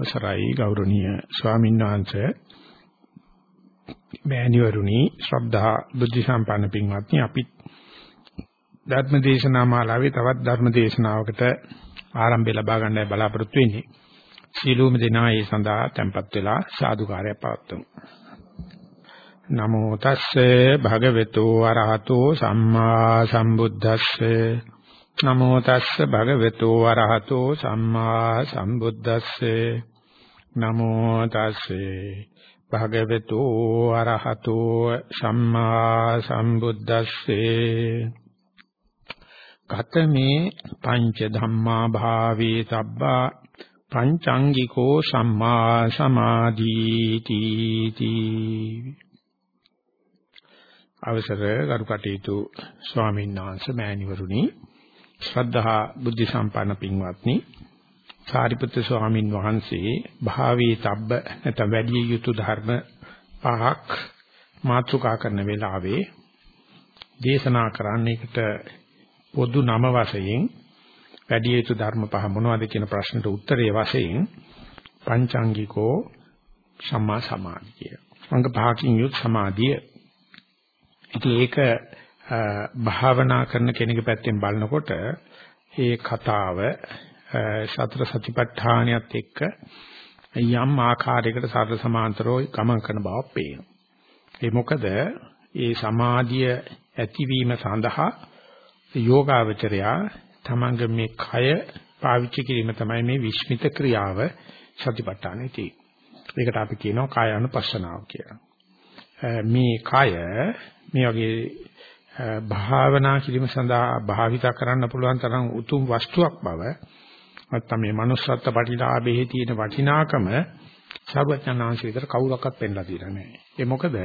අවසරයි ගෞරවනීය ස්වාමීන් වහන්සේ. මෑණිවරුනි ශ්‍රද්ධා බුද්ධ සම්පන්න පින්වත්නි අපි ධර්ම දේශනා මාලාවේ තවත් ධර්ම දේශනාවකට ආරම්භය ලබා ගන්නයි බලාපොරොත්තු වෙන්නේ. සීලූම දෙනා ඒ සඳහා tempත් වෙලා සාදුකාරය පවත්වමු. නමෝ තස්සේ භගවතු අරහතෝ සම්මා සම්බුද්දස්සේ. නමෝ තස්ස භගවතු වරහතෝ සම්මා සම්බුද්දස්සේ. නමෝ තස්සේ භගවතු වරහතෝ සම්මා සම්බුද්දස්සේ. කතමේ පංච ධම්මා භාවේ සබ්බා පංචාංගිකෝ සම්මා සමාධීති තී. අවසර ගරු කටයුතු ස්වාමීන් වහන්සේ මෑණිවරුනි ශ්‍රද්ධා බුද්ධ සම්පන්න පින්වත්නි සාරිපුත්‍ර ස්වාමින් වහන්සේ භාවී තබ්බ නැත්නම් වැඩි යුතු ධර්ම පහක් මාතෘකා කරන වෙලාවේ දේශනා කරන්නේකට පොදු නම වශයෙන් වැඩි යුතු ධර්ම පහ මොනවද කියන ප්‍රශ්නට උත්තරයේ වශයෙන් පංචාංගිකෝ සම්මා සමාධිය. අංග පහකින් යුත් සමාධිය. ඉතින් ඒක භාවනා කරන කෙනෙකුගේ පැත්තෙන් බලනකොට මේ කතාව සතර සතිපට්ඨානියත් එක්ක යම් ආකාරයකට සතර සමාන්තරව ගමන් කරන බවක් පේනවා. ඒ මොකද ඒ සමාධිය ඇතිවීම සඳහා යෝගාවචරයා තමංග මේ කය පාවිච්චි කිරීම තමයි මේ විස්මිත ක්‍රියාව සතිපට්ඨානේ තියෙන්නේ. ඒකට අපි කියනවා කායानुපස්සනාව කියලා. මේ කය මේ වගේ භාවනා කිරීම සඳහා භාවිත කරන්න පුළුවන් තරම් උතුම් වස්තුවක් බව නැත්නම් මේ manussත්ත්ව පටිලාභයේ තියෙන වටිනාකම සර්වඥාන්සේ විතර කවුරක්වත් පෙන්ලා දෙලා නැහැ. ඒ මොකද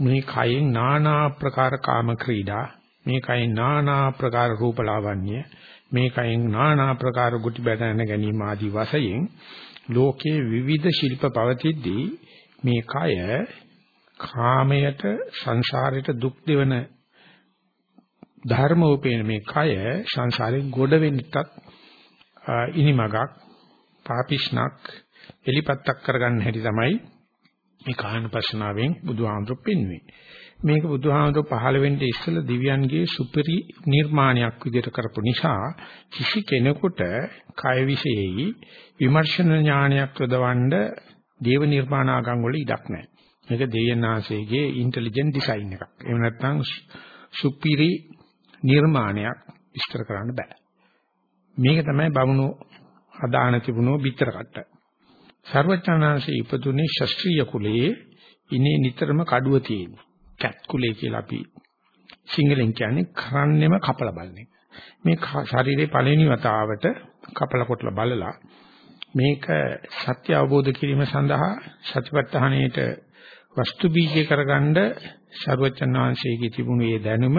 මේ කයෙන් নানা ආකාර කාම ක්‍රීඩා, මේ කයෙන් নানা ආකාර රූපලාවන්‍ය, මේ කයෙන් নানা ආකාර ගුටි බැඳගෙන ගැනීම ආදී වශයෙන් ලෝකයේ විවිධ ශිල්ප පවතිද්දී මේ කය කාමයට සංසාරයට දුක් දෙවන ධර්මෝපේන මේ කය සංසාරයෙන් ගොඩ වෙන්නටත් ඉනිමගක් පාපිෂ්ණක් එලිපත්තක් කරගන්න හැටි තමයි මේ කායනපස්සනාවෙන් බුදුහාමුදුරු පෙන්වන්නේ. මේක බුදුහාමුදුරු පහළ වෙන්නේ ඉස්සෙල්ලා දිව්‍යයන්ගේ සුපිරි නිර්මාණයක් විදිහට කරපු නිසා කිසි කෙනෙකුට කය විශේෂයි විමර්ශන ඥානයක් යොදවන්න දේව නිර්මාණාගම් වල ඉඩක් නැහැ. මේක දෙයනාසේගේ ඉන්ටෙලිජන්ට් ඩිසයින් එකක්. එහෙම නැත්නම් සුපිරි නිර්මාණයක් විස්තර කරන්න බෑ. මේක තමයි බමුණු හදාන තිබුණෝ පිටර කට්ට. සර්වඥාන්සේ ඉපදුනේ ශාස්ත්‍රීය කුලයේ ඉනේ නිතරම කඩුව තියෙන. කැත් කුලේ කියලා අපි සිංහලෙන් කියන්නේ කරන්නෙම කපල බලන එක. මේ ශරීරේ පළවෙනි වතාවට කපල කොටලා බලලා මේක සත්‍ය අවබෝධ කිරීම සඳහා සතිපට්ඨානයේට වස්තු බීජය කරගන්න සරුවචන් වහන්සේගේ තිබුණු ඒ දැනුම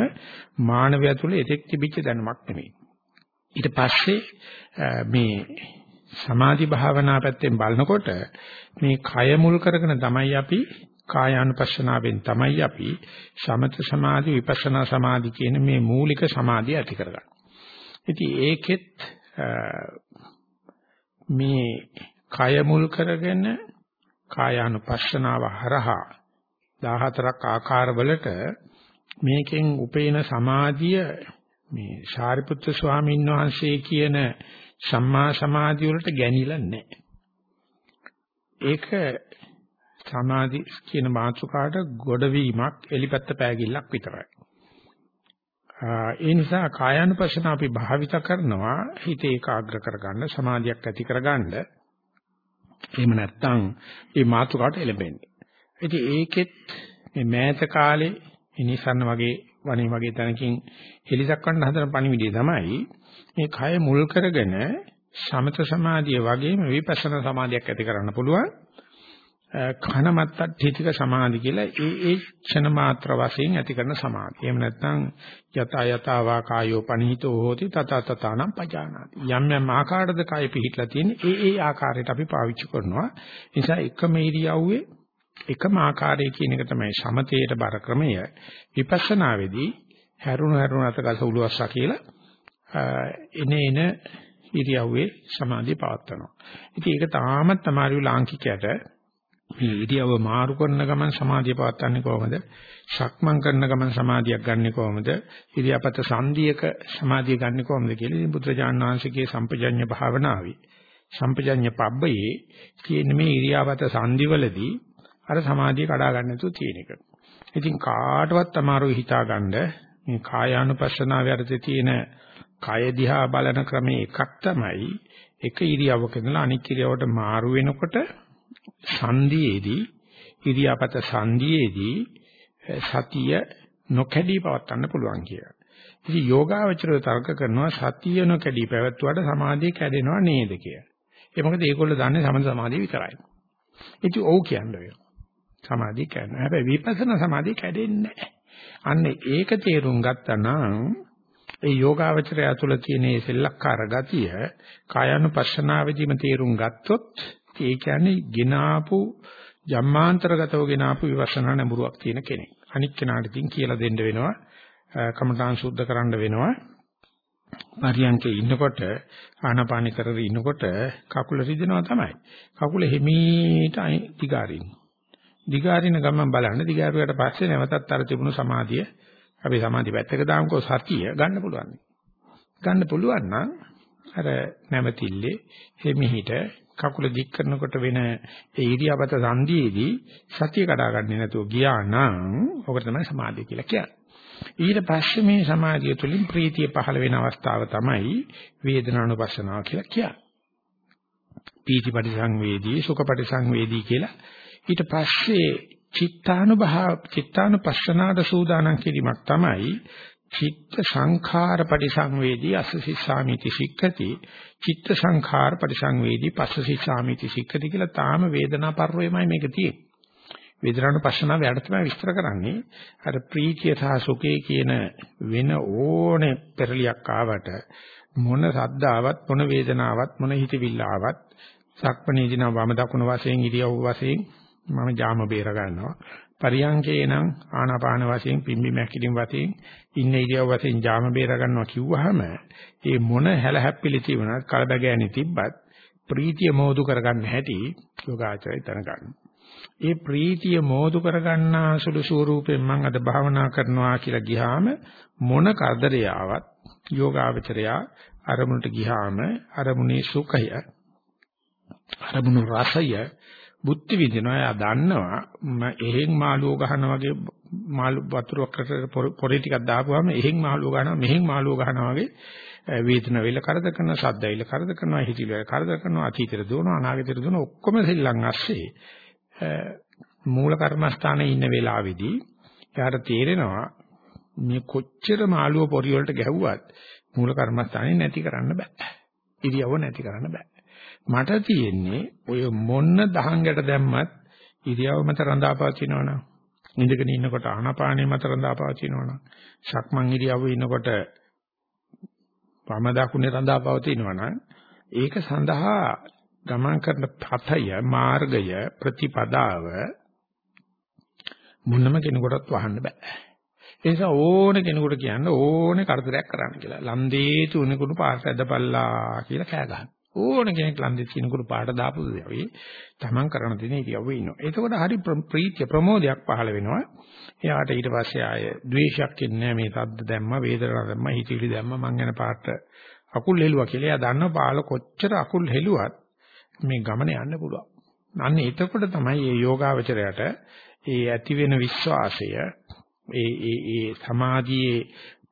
මානවය තුළ එතෙක් තිබිච්ච දැනුමක් නෙමෙයි. ඊට පස්සේ මේ සමාධි භාවනා පැත්තෙන් බලනකොට මේ කය මුල් කරගෙන තමයි අපි කායානුපස්සනාවෙන් තමයි අපි සමත සමාධි විපස්සනා සමාධි කියන මේ මූලික සමාධිය ඇති කරගන්නේ. ඉතින් ඒකෙත් මේ කය මුල් කරගෙන කායානුපස්සනාව හරහා 14ක් ආකාරවලට මේකෙන් උපේන සමාධිය මේ ශාරිපුත්‍ර ස්වාමීන් වහන්සේ කියන සම්මා සමාධිය වලට ගැනිලා නැහැ. ඒක සමාධි කියන මාතෘකාට ගොඩවීමක් එලිපත්ත පෑගිල්ලක් විතරයි. ඒ නිසා කායानुපස්සන අපි භාවිත කරනවා හිත ඒකාග්‍ර කරගන්න සමාධියක් ඇති කරගන්න. එහෙම නැත්නම් මේ මාතෘකාවට එළඹෙන්නේ. ඉතින් ඒකෙත් මේ මෑත කාලේ ඉනිසන්න වගේ වණි වගේ තැනකින් හෙලිදක්වන්න හදන පණිවිඩය තමයි මේ කය මුල් කරගෙන සමත සමාධිය වගේම විපස්සනා සමාධියක් ඇති කරන්න පුළුවන් කනමත්තට්ඨිතික සමාධි කියලා ඒ ඒ ක්ෂණ මාත්‍ර වශයෙන් ඇති කරන සමාධිය. එහෙම නැත්නම් යත යතාවා කායෝ පනිහිතෝ හෝති තත තතනම් පජානාති. යම් යම් ආකාරයකද කය පිහිట్లా තියෙන්නේ ඒ ඒ ආකාරයට අපි පාවිච්චි කරනවා. නිසා එකම ඉරියව්වේ එකම ආකාරය කියන එක තමයි සමතේට බර ක්‍රමය. විපස්සනාවේදී හැරුණු හැරුණු අතකස උලුවස්සා කියලා එනේන ඉරියව්වේ සමාධිය පවත්නවා. ඉතින් ඒක තාමත් තමයි ලාංකිකයට මේ ඉරියව්ව මාරු කරන ගමන් සමාධිය පවත්න්නේ කොහොමද? ශක්මන් කරන ගමන් සමාධියක් ගන්නෙ කොහොමද? ඉරියාපත සංධියක සමාධිය ගන්නෙ කොහොමද කියලා ඉතින් බුදුරජාණන් වහන්සේගේ සම්පජඤ්ඤ භාවනාවේ සම්පජඤ්ඤ පබ්බයේ තියෙන මේ ඉරියාපත සංධිවලදී අර සමාධිය කඩා ගන්න නැතුව තියෙන එක. ඉතින් කාටවත් අමාරුයි හිතාගන්න මේ කායානුපස්සනාවේ අර්ථයේ තියෙන කය දිහා බලන ක්‍රමේ එකක් තමයි එක ඉරියව්වක ඉඳලා අනික් ඉරියව්වට මාරු වෙනකොට සංධියේදී ඉරියාපත සංධියේදී සතිය නොකැඩී පවත්වන්න පුළුවන් කියලා. ඉතින් යෝගාවචරය තර්ක කරනවා සතිය නොකැඩී පැවැත්වුවාට සමාධිය කැඩෙනව නේද කියලා. ඒ මොකද ඒගොල්ලෝ දන්නේ සමන සමාධිය විතරයි. ඉතින් ඔව් කියන්නේ. සමාධිය කැඩෙනවා. හැබැයි විපස්සනා සමාධිය කැඩෙන්නේ නැහැ. අන්න ඒක තේරුම් ගත්තා නම් ඒ යෝගාවචරය තුළ තියෙන මේ සෙල්ලක්කාර ගතිය කායानुපස්සනාවේදීම තේරුම් ගත්තොත් ඒ කියන්නේ ගිනාපු ජම්මාන්තරගතව ගෙනාපු විවසනා නැඹුරුවක් තියෙන කෙනෙක්. අනික් කෙනාට ඉතින් කියලා දෙන්න වෙනවා. කමඨාන් සුද්ධ කරන්න වෙනවා. පරියන්කේ ඉන්නකොට ආනාපානි කරගෙන ඉන්නකොට කකුල රිදෙනවා තමයි. කකුල හිමීට දිගාරින්න. දිගාරින ගමන් බලන්න දිගාරුවට පස්සේ නැවතත් අර තිබුණු සමාධිය අපි සමාධි පැත්තක දාමුකෝ සතිය ගන්න පුළුවන්. ගන්න පුළුවන් නම් අර නැවතිල්ලේ හිමිහිට කකුල දික් කරනකොට වෙන ඒ ඉරියාපත සංදීයේදී සතිය කඩාගන්නේ නැතුව ගියා නම් ඔකට තමයි සමාධිය කියලා කියන්නේ. ඊට පස්සේ මේ සමාධිය තුළින් ප්‍රීතිය පහළ වෙන අවස්ථාව තමයි වේදනානුපස්සනාව කියලා කියන්නේ. පීතිපටි සංවේදී සුඛපටි සංවේදී කියලා ඊට පස්සේ චිත්තානුභාව චිත්තානුපස්සනාට සූදානම් කිරීමක් තමයි චිත්ත සංඛාර පරිසංවේදී අසසිස්සාමිති සික්ඛති චිත්ත සංඛාර පරිසංවේදී පස්සසිස්සාමිති සික්ඛති කියලා තාම වේදනා පර්වයමයි මේක තියෙන්නේ. වේදනානුපස්සනාව යට තමයි විස්තර කරන්නේ. අර ප්‍රීතිය සහ සුඛය කියන වෙන ඕනේ පෙරලියක් ආවට මොන සද්දාවත් මොන වේදනාවක් මොන හිතවිල්ල ආවත් සක්පණේදින වම දකුණ වශයෙන් ඉරියව් වශයෙන් මම ජාම බේර ගන්නවා පරියංකේ නම් ආනාපාන වශයෙන් පිම්බි මැකිලින් වශයෙන් ඉන්න ඉරියව් වශයෙන් ජාම බේර ගන්නවා කිව්වහම ඒ මොන හැලහැප්පිලි තිබුණත් කලබගෑනි තිබ්බත් ප්‍රීතිය මෝදු කරගන්න හැටි යෝගාචරය දැනගන්න. ඒ ප්‍රීතිය මෝදු කරගන්නා සුළු ස්වරූපයෙන් මම අද භාවනා කරනවා කියලා ගියාම මොන කරදරය ආවත් යෝගාචරයා අරමුණට ගියාම අරමුණේ සුඛය අරමුණු රසය බුද්ධ විදිනවා එයා දන්නවා මම එහෙන් මාළුව ගහනවා වගේ මාළු වතුරකට පොරේ ටිකක් දාපුවාම එහෙන් මාළුව ගහනවා මෙහෙන් මාළුව ගහනවා වගේ වේදන වෙල කරද කරනවා ශබ්ද වෙල කරද කරනවා හිතිල වෙල කරද කරනවා අතීතෙට දුවනවා අනාගතෙට දුවනවා ඔක්කොම සෙල්ලම් ඇස්සේ මූල කර්මස්ථානයේ ඉන්න වෙලාවේදී එයාට තේරෙනවා මේ කොච්චර මාළුව පොරි වලට ගැහුවත් මූල කර්මස්ථානේ නැති කරන්න බෑ. ඉරියව නැති කරන්න බෑ. මට තියෙන්නේ ඔය මොන්න දහංගට දැම්මත් ඉරියව් මත රඳාපවතිනවනම් ඉඳගෙන ඉන්නකොට ආනාපානෙ මත රඳාපවතිනවනම් ශක්මන් ඉරියව්වේ ඉන්නකොට වම දකුණේ රඳාපවතිනවනම් ඒක සඳහා ගමන් කරන පථය මාර්ගය ප්‍රතිපදාව මොනම කෙනෙකුටත් වහන්න බෑ. ඒ නිසා ඕන කෙනෙකුට කියන්න ඕනේ කරදරයක් කරන්න කියලා. ලන්දේ තුනෙකුට පාට ඇදපල්ලා කියලා කෑ ගහනවා. ඕන කෙනෙක් ලන්දේ කිනකුරු පාට දාපු දෙවි තමන් කරන දේ ඉරියව්වේ ඉන්නවා. එතකොට හරි ප්‍රීතිය ප්‍රමෝදයක් පහළ වෙනවා. එයාට ඊට පස්සේ ආය ද්වේෂයක් ඉන්නේ මේ සද්ද දැම්ම වේදනාවක් දැම්ම හිතවිලි දැම්ම මං යන පාට අකුල් හෙළුවා කියලා. එයා දන්නවා පාල කොච්චර අකුල් හෙළුවත් මේ ගමන යන්න පුළුවන්. අන්න එතකොට තමයි මේ යෝගාවචරයට ඒ ඇති වෙන විශ්වාසය ඒ ඒ ඒ සමාධියේ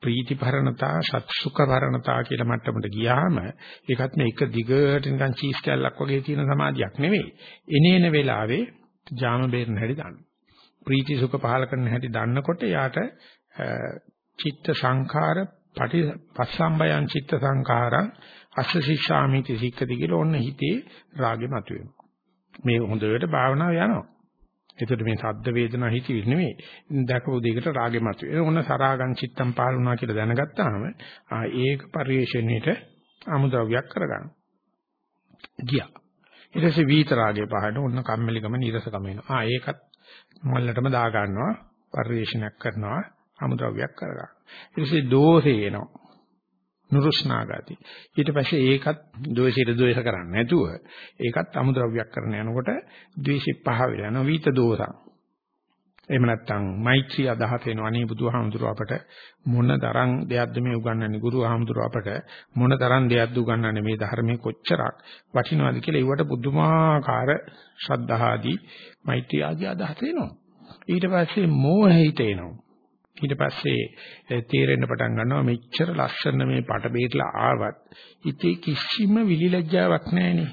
ප්‍රීතිපරණතා සත්සුඛපරණතා කියලා මට්ටමට ගියාම ඒකත් මේ එක දිගට නිකන් චීස් කැල්ලක් වගේ තියෙන සමාධියක් නෙවෙයි. එනේන වෙලාවේ ජාම බේරන හැටි දන්න. ප්‍රීති සුඛ පහල කරන හැටි දන්නකොට යාට චිත්ත සංඛාර පටි පස්සම්බයං චිත්ත සංඛාරං අස්ස ශික්ෂාමිති සික්කති කියලා ඔන්න හිතේ රාගෙ මතුවෙනවා. මේ හොඳට භාවනාව යනවා. එතකොට මේ සද්ද වේදනා හිතවිලි නෙමෙයි. දැකපු දෙයකට රාගෙ මතුවේ. ඕන සරාගං චිත්තම් පාලුණා කියලා දැනගත්තාම ආ ඒක පරිේශණයට අමුද්‍රව්‍යයක් කරගන්න. ගියා. ඊට පස්සේ වීත රාගේ පහට ඔන්න කම්මැලිකම නිරසකම එනවා. ආ ඒකත් මල්ලටම දා ගන්නවා. පරිේශණයක් කරනවා. අමුද්‍රව්‍යයක් කරගන්න. ඊට පස්සේ දෝෂේ එනවා. නුරුස්නා ගති. ඊට පස්සේ ඒකත් ද්වේෂයට ද්වේෂ කරන්නේ නැතුව ඒකත් අමුද්‍රව්‍යයක් කරන යනකොට ද්වේෂෙ පහ වෙලා යනවා. විත දෝසං. එහෙම නැත්නම් මෛත්‍රී අදහස එනවා අනේ බුදුහාමුදුරුව අපට මොන තරම් දෙයක්ද මේ උගන්වන්නේ? ගුරුහාමුදුරුව අපට මොන තරම් දෙයක්ද උගන්වන්නේ? මේ ධර්මයේ කොච්චරක් වටිනවද කියලා ඒවට පුදුමාකාර ශ්‍රද්ධාදී මෛත්‍රී ආදී අදහස එනවා. ඊට පස්සේ මෝහහිත එනවා ඊට පස්සේ තේරෙන්න පටන් ගන්නවා මෙච්චර ලස්සන මේ පට බේරලා ආවත් ඉතේ කිසිම විලිලැජ්ජාවක් නැහැනේ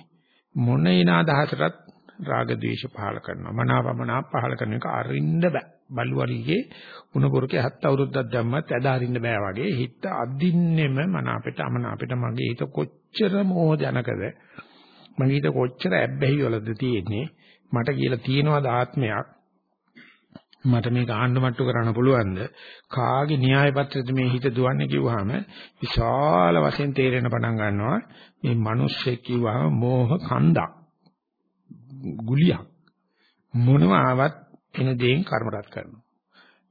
මොන එන අදහසටත් රාග ද්වේෂ පහල කරනවා. මනාවමනා පහල කරන එක අරින්න බෑ. බලුවලිගේ උණ පොරකේ හත් අවුරුද්දක් දැම්මත් ඇද අරින්න බෑ වගේ හිත අදින්නෙම මන අපිට අමන අපිට මගේ හිත කොච්චර මෝහ ජනකද මගේ හිත කොච්චර ඇබ්බැහි වලද තියෙන්නේ මට කියලා තියෙනවද ආත්මයක් මට මේක ආණ්ඩ මට්ටු කරන්න පුළුවන්ද? කාගේ න්‍යාය පත්‍රෙද මේ හිත දුවන්නේ කිව්වහම විශාල වශයෙන් තේරෙන පටන් ගන්නවා මේ මිනිස්සෙක් කිව්වහම මෝහ කන්දක්. ගුලියක්. මොනව ආවත් එන දේෙන් කර්ම රැස් කරනවා.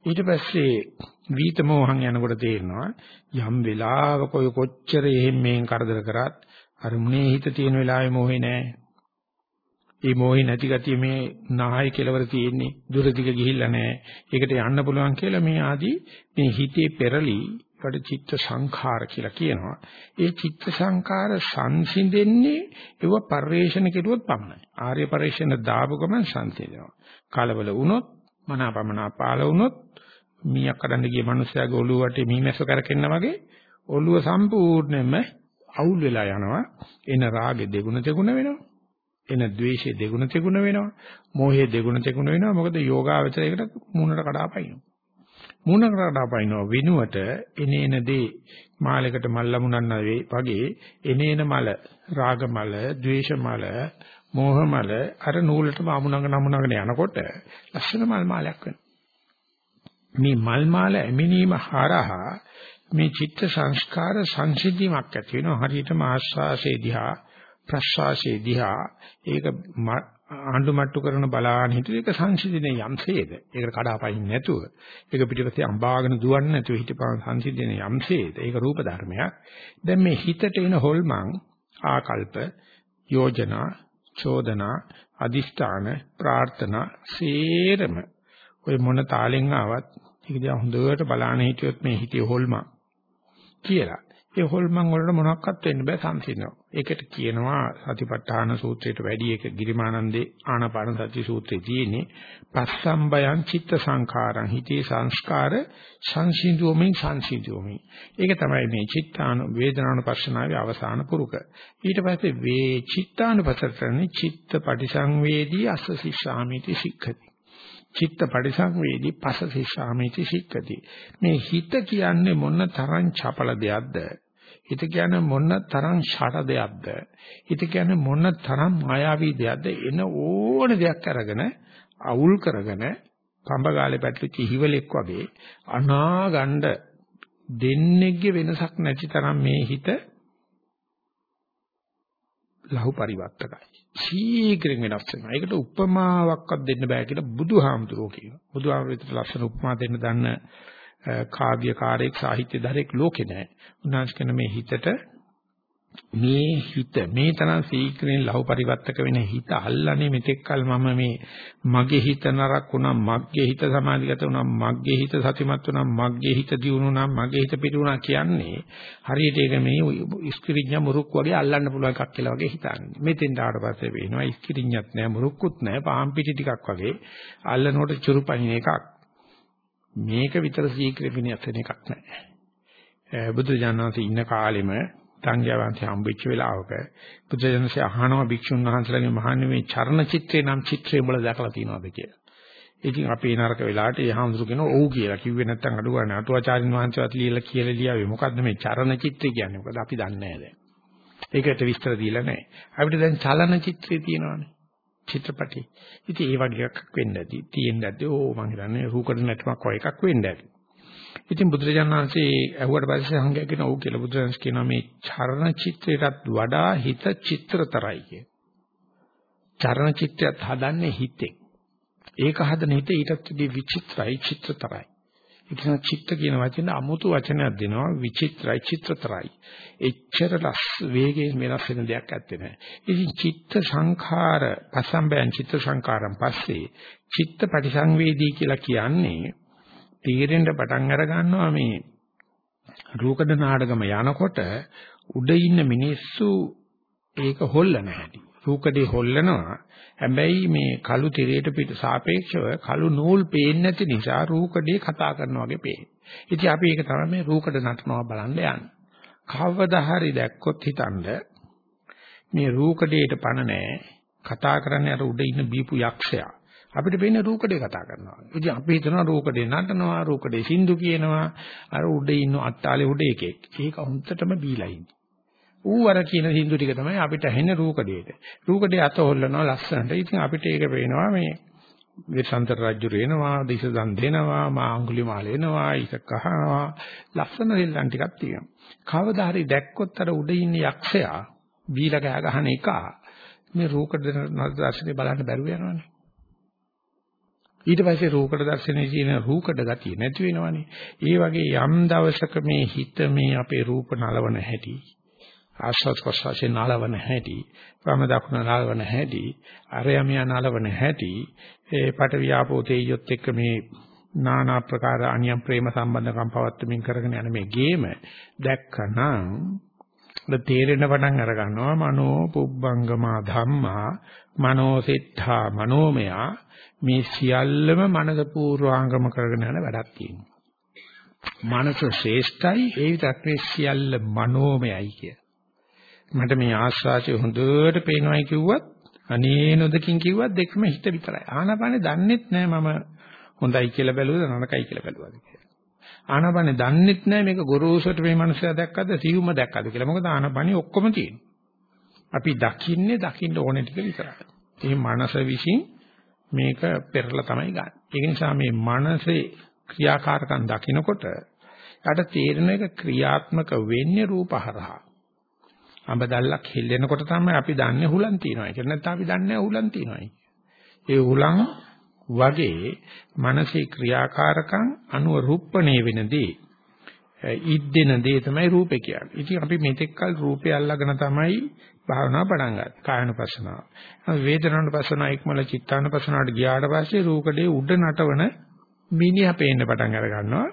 ඊට පස්සේ වීත මොහන් යනකොට තේරෙනවා යම් වෙලාවක ඔය කොච්චර එහෙම මේන් කරදර කරත් අර මුනේ හිත තියෙන වෙලාවේ මොහේ නැහැ ඒ මොහේ නැති ගතිය මේ නාහයි කෙලවර තියෙන්නේ දුර දිග ගිහිල්ලා නැහැ ඒකට යන්න පුළුවන් කියලා මේ ආදී මේ හිතේ පෙරලි ඒකට චිත්ත සංඛාර කියලා කියනවා. ඒ චිත්ත සංඛාර සංසිඳෙන්නේ ඒව පරිේශන කෙරුවොත් පමණයි. ආර්ය පරිේශන දාපු ගමන් සංසිඳෙනවා. කලබල වුණොත් මනාපමනා පාල වුණොත් මීයක් කඩන්න ගිය මිනිස්සයාගේ ඔළුව වටේ මීමැස්ස කරකෙන්න වගේ ඔළුව සම්පූර්ණයෙන්ම අවුල් වෙලා යනවා. එන රාගේ දෙගුණ තෙගුණ වෙනවා. එන ද්වේෂයේ දෙගුණ තෙගුණ වෙනවා. මෝහයේ දෙගුණ තෙගුණ වෙනවා. මොකද යෝගාවචරයකට මූණට කඩාපයින්නවා. මූණකට අපයින්ව විනුවට එනේන දේ මාලයකට මල් ලැබුණන්න වගේ එනේන මල රාග මල, ద్వේෂ මල, මෝහ මල අර නූලටම අමුණඟ නමුණඟන යනකොට ලස්සන මල් මාලයක් වෙනවා. මේ මල් මාල ඇමිනීම හරහා මේ චිත්ත සංස්කාර සංසිද්ධියක් ඇති වෙනවා හරියටම ආස්වාසේ දිහා ප්‍රස්වාසේ දිහා ඒක ආණ්ඩු මට්ටු කරන බලාන හිටිය ඒක සංසිඳිනේ යම්සේද? ඒකට කඩාපයින් නැතුව. ඒක පිටිපස්සේ අම්බාගෙන දුවන්නේ නැතුව හිටපන් සංසිඳිනේ යම්සේද? ඒක රූප ධර්මයක්. දැන් මේ හිතට එන හොල්මන් ආකල්ප යෝජනා චෝදනා අදිෂ්ඨාන ප්‍රාර්ථනා සේරම ඔය මොන තාලෙන් ආවත් ඒක දිහා හොඳට බලාන හිටියොත් මේ හිතේ හොල්මන් කියලා. ඒ හොල්මන් වලට මොනවත් වෙන්න බෑ සංසිඳනවා. ඒකට කියනවා සතිපට්ඨාන සූත්‍රයට වැඩි එක ගිරිමානන්දේ ආනාපාන සති සූත්‍රයේ තියෙන්නේ පස්සම්බයං චිත්ත සංඛාරං හිතේ සංස්කාර සංසිඳුවමින් සංසිඳුවමින්. ඒක තමයි මේ චිත්තාන වේදනානුපස්සනාවේ අවසාන පුරුක. ඊට පස්සේ වේ චිත්තානුපස්සතරණි චිත්ත පටිසංවේදී අස්ස සිස්සාමිති සික්ඛති. චිත්ත පරිසංවේදී පස සිස්සාමිති සික්කති මේ හිත කියන්නේ මොන තරම් චපල දෙයක්ද හිත කියන්නේ මොන තරම් ෂට දෙයක්ද හිත කියන්නේ මොන තරම් මායාවී දෙයක්ද එන ඕන දෙයක් අරගෙන අවුල් කරගෙන කඹගාලේ පැටලිච්ච හිවලෙක් වගේ අනාගණ්ඩ දෙන්නේගේ වෙනසක් නැති තරම් මේ හිත ලහු පරිවර්තකයි. ශීඝ්‍රයෙන් වෙනස් වෙනවා. ඒකට උපමාවක්වත් දෙන්න බෑ කියලා බුදුහාමුදුරුවෝ කියනවා. බුදුහාමුදුරුවෝ ලස්සන උපමා දෙන්න දන්න කාව්‍යකාරයෙක් සාහිත්‍යධරයෙක් ලෝකේ නැහැ. උන්වහන්සේ කියන මේ හිතට මේ හිත මේ තරම් සීක්‍රෙන් ලහු පරිවර්තක වෙන හිත අල්ලන්නේ මෙතෙක්කල් මම මේ මගේ හිත නරක වුණා මගේ හිත සමාධිගත වුණා මගේ හිත සතිමත් වුණා මගේ හිත දියුණුණා මගේ හිත පිටුණා කියන්නේ හරියට ඒක මේ ඉස්කිරිඤ්ඤ මුරුක් වගේ අල්ලන්න පුළුවන් එකක් කියලා වගේ හිතන්නේ මෙතෙන් ආවට පස්සේ වෙනවා ඉස්කිරිඤ්ඤත් නෑ මුරුක්කුත් නෑ පාම් පිටි ටිකක් වගේ අල්ලනකොට චුරුපණින එකක් මේක විතර සීක්‍රෙ විනයත් වෙන එකක් නෑ බුදු ජානනාති ඉන්න කාලෙම සංඝයා වහන්සේ හම්බෙච්ච වෙලාවක බුදුජනසේ අහනවා භික්ෂුන් වහන්සේලාගේ මහන්නේ මේ චර්ණ චිත්‍රේ නම් චිත්‍රය උඹලා දැකලා තියෙනවද කියලා. ඉතින් අපි නරක වෙලාවට ඒ හාමුදුරු කියනවා ඔව් කියලා කිව්වේ නැත්නම් අඩු ගන්න අටුවාචාරින් වහන්සේවත් ලියලා කියලා ලියාවේ මොකද්ද මේ චරණ චිත්‍රය කියන්නේ මොකද අපි දන්නේ නැහැ දැන්. ඒකට විස්තර දීලා නැහැ. අපිට දැන් චලන චිත්‍රය තියෙනවානේ. චිත්‍රපටි. ඉතින් ඒ වගේ එකක් වෙන්න ඇති. තියෙන්න ඇති. ඕ මං හිතන්නේ රූකඩ නැටුමක් වගේ එකක් වෙන්න ඇති. ඉතින් බුදුරජාණන් වහන්සේ ඇහුවට පස්සේ සංඝයා කියන ඔව් කියලා බුදුරජාණන් කියනවා මේ චරණ චිත්‍රයටත් වඩා හිත චිත්‍රතරයි කිය. චරණ චිත්‍රයත් හදන්නේ හිතෙන්. ඒක හදන හිත ඊටත් වඩා විචිත්‍රයි චිත්‍රතරයි. ඒක නිසා චිත්ත කියන වචනේ අමුතු වචනයක් දෙනවා විචිත්‍රයි චිත්‍රතරයි. එච්චර ලස් වේගයෙන් වෙනස් වෙන දෙයක් ඇත්තේ නැහැ. ඉතින් චිත්ත සංඛාර පසම්බයන් චිත්ත සංඛාරම් පස්සේ චිත්ත පරිසංවේදී කියලා කියන්නේ තීරෙන්න පටන් අර ගන්නවා මේ රූකඩ නාඩගම යනකොට උඩ ඉන්න මිනිස්සු ඒක හොල්ලන හැටි. රූකඩේ හොල්ලනවා. හැබැයි මේ කළු තිරයට පිට සාපේක්ෂව කළු නූල් පේන්නේ නැති නිසා රූකඩේ කතා කරනවා වගේ පේන්නේ. ඉතින් අපි ඒක තමයි මේ රූකඩ නටනවා බලන්න යන්නේ. කවදා හරි දැක්කොත් හිතනද මේ රූකඩේට පණ නැහැ. කතා කරන්නේ අර උඩ ඉන්න බීපු යක්ෂයා. අපිට පේන්නේ රූකඩේ කතා කරනවා. ඉතින් අපි හිතනවා රූකඩේ නටනවා, රූකඩේ සින්දු කියනවා. අර උඩ ඉන්න අට්ටාලේ උඩ එකෙක්. ඒක හුන්තටම බීලා ඉන්නේ. ඌ අර කියන සින්දු ටික තමයි අපිට ඇහෙන්නේ රූකඩේට. රූකඩේ අත හොල්ලනවා ලස්සනට. ඉතින් අපිට ඒක පේනවා මේ විසන්තර රජු රේනවා, දිසදන් දෙනවා, මා අඟුලි මාල එනවා, ඉක කහනවා. ලස්සන දෙල්ලන් ටිකක් තියෙනවා. කවදා හරි දැක්කොත් අර උඩ ඉන්න යක්ෂයා බීලා ගහ ගහන එක මේ රූකඩ දර්ශනේ බලන්න බැරුව යනවනේ. ඊට පස්සේ රූකඩ දර්ශනයේ තියෙන රූකඩ ගතිය නැති වෙනවනේ. ඒ වගේ යම් දවසක මේ හිත මේ අපේ රූප නලවන හැටි ආස්වාද ප්‍රසවාසයේ නලවන හැටි වම දකුණ නලවන හැටි අරයමිය නලවන හැටි ඒ පට වියාපෝ තේයොත් එක්ක මේ নানা ප්‍රකාර අනියම් ප්‍රේම සම්බන්ධකම් පවත්වමින් කරගෙන යන මේ ගේම දැක්කනම් තේරෙන පටන් අර ගන්නවා මනෝ පුබ්බංගමා ධම්මා මනෝ සිට්ඨා මනෝමයා මේ සියල්ලම මනස පූර්වාංගම කරගෙන යන වැඩක් තියෙනවා. මනස ශ්‍රේෂ්ඨයි ඒ විතරක් නෙවෙයි සියල්ල මනෝමයයි කිය. මට මේ ආස්වාසිය හොඳට පේනවායි කිව්වත් අනේ නොදකින් කිව්වත් දෙකම හිත විතරයි. ආනපානේ දන්නෙත් නෑ මම හොඳයි කියලා බැලුවද නරකයි කියලා බැලුවද කියලා. ආනපානේ දන්නෙත් නෑ මේක ගොරෝසුට මේ මනුස්සයා දැක්කද සියුම්ම දැක්කද කියලා. මොකද ආනපානේ ඔක්කොම තියෙනවා. අපි දකින්නේ දකින්න ඕනේ ටික විතරයි. ඒ මනස විසින් මේක පෙරලා තමයි ගන්න. ඒක නිසා මේ මනසේ ක්‍රියාකාරකම් දකිනකොට යට තේරෙන එක ක්‍රියාත්මක වෙන්නේ රූපහරහා. අඹ දැල්ලක් හෙල්ලෙනකොට තමයි අපි දන්නේ හුලන් තියනවා. ඒක නැත්නම් අපි දන්නේ හුලන් තියනවායි. ඒ හුලන් වගේ මනසේ ක්‍රියාකාරකම් අනුව රූපණේ වෙනදී ඉද්දෙන දේ තමයි රූපේ කියන්නේ. ඉතින් අපි මෙතෙක්කල් රූපය අල්ලගෙන තමයි භාවනාව පටන් ගත්තේ. කායනුපස්සනාව. වේදනානුපස්සනාව ඉක්මල චිත්තානුපස්සනාවට ගියාට පස්සේ රූකඩේ උඩ නටවන මිනිහා පේන්න පටන් අර ගන්නවා.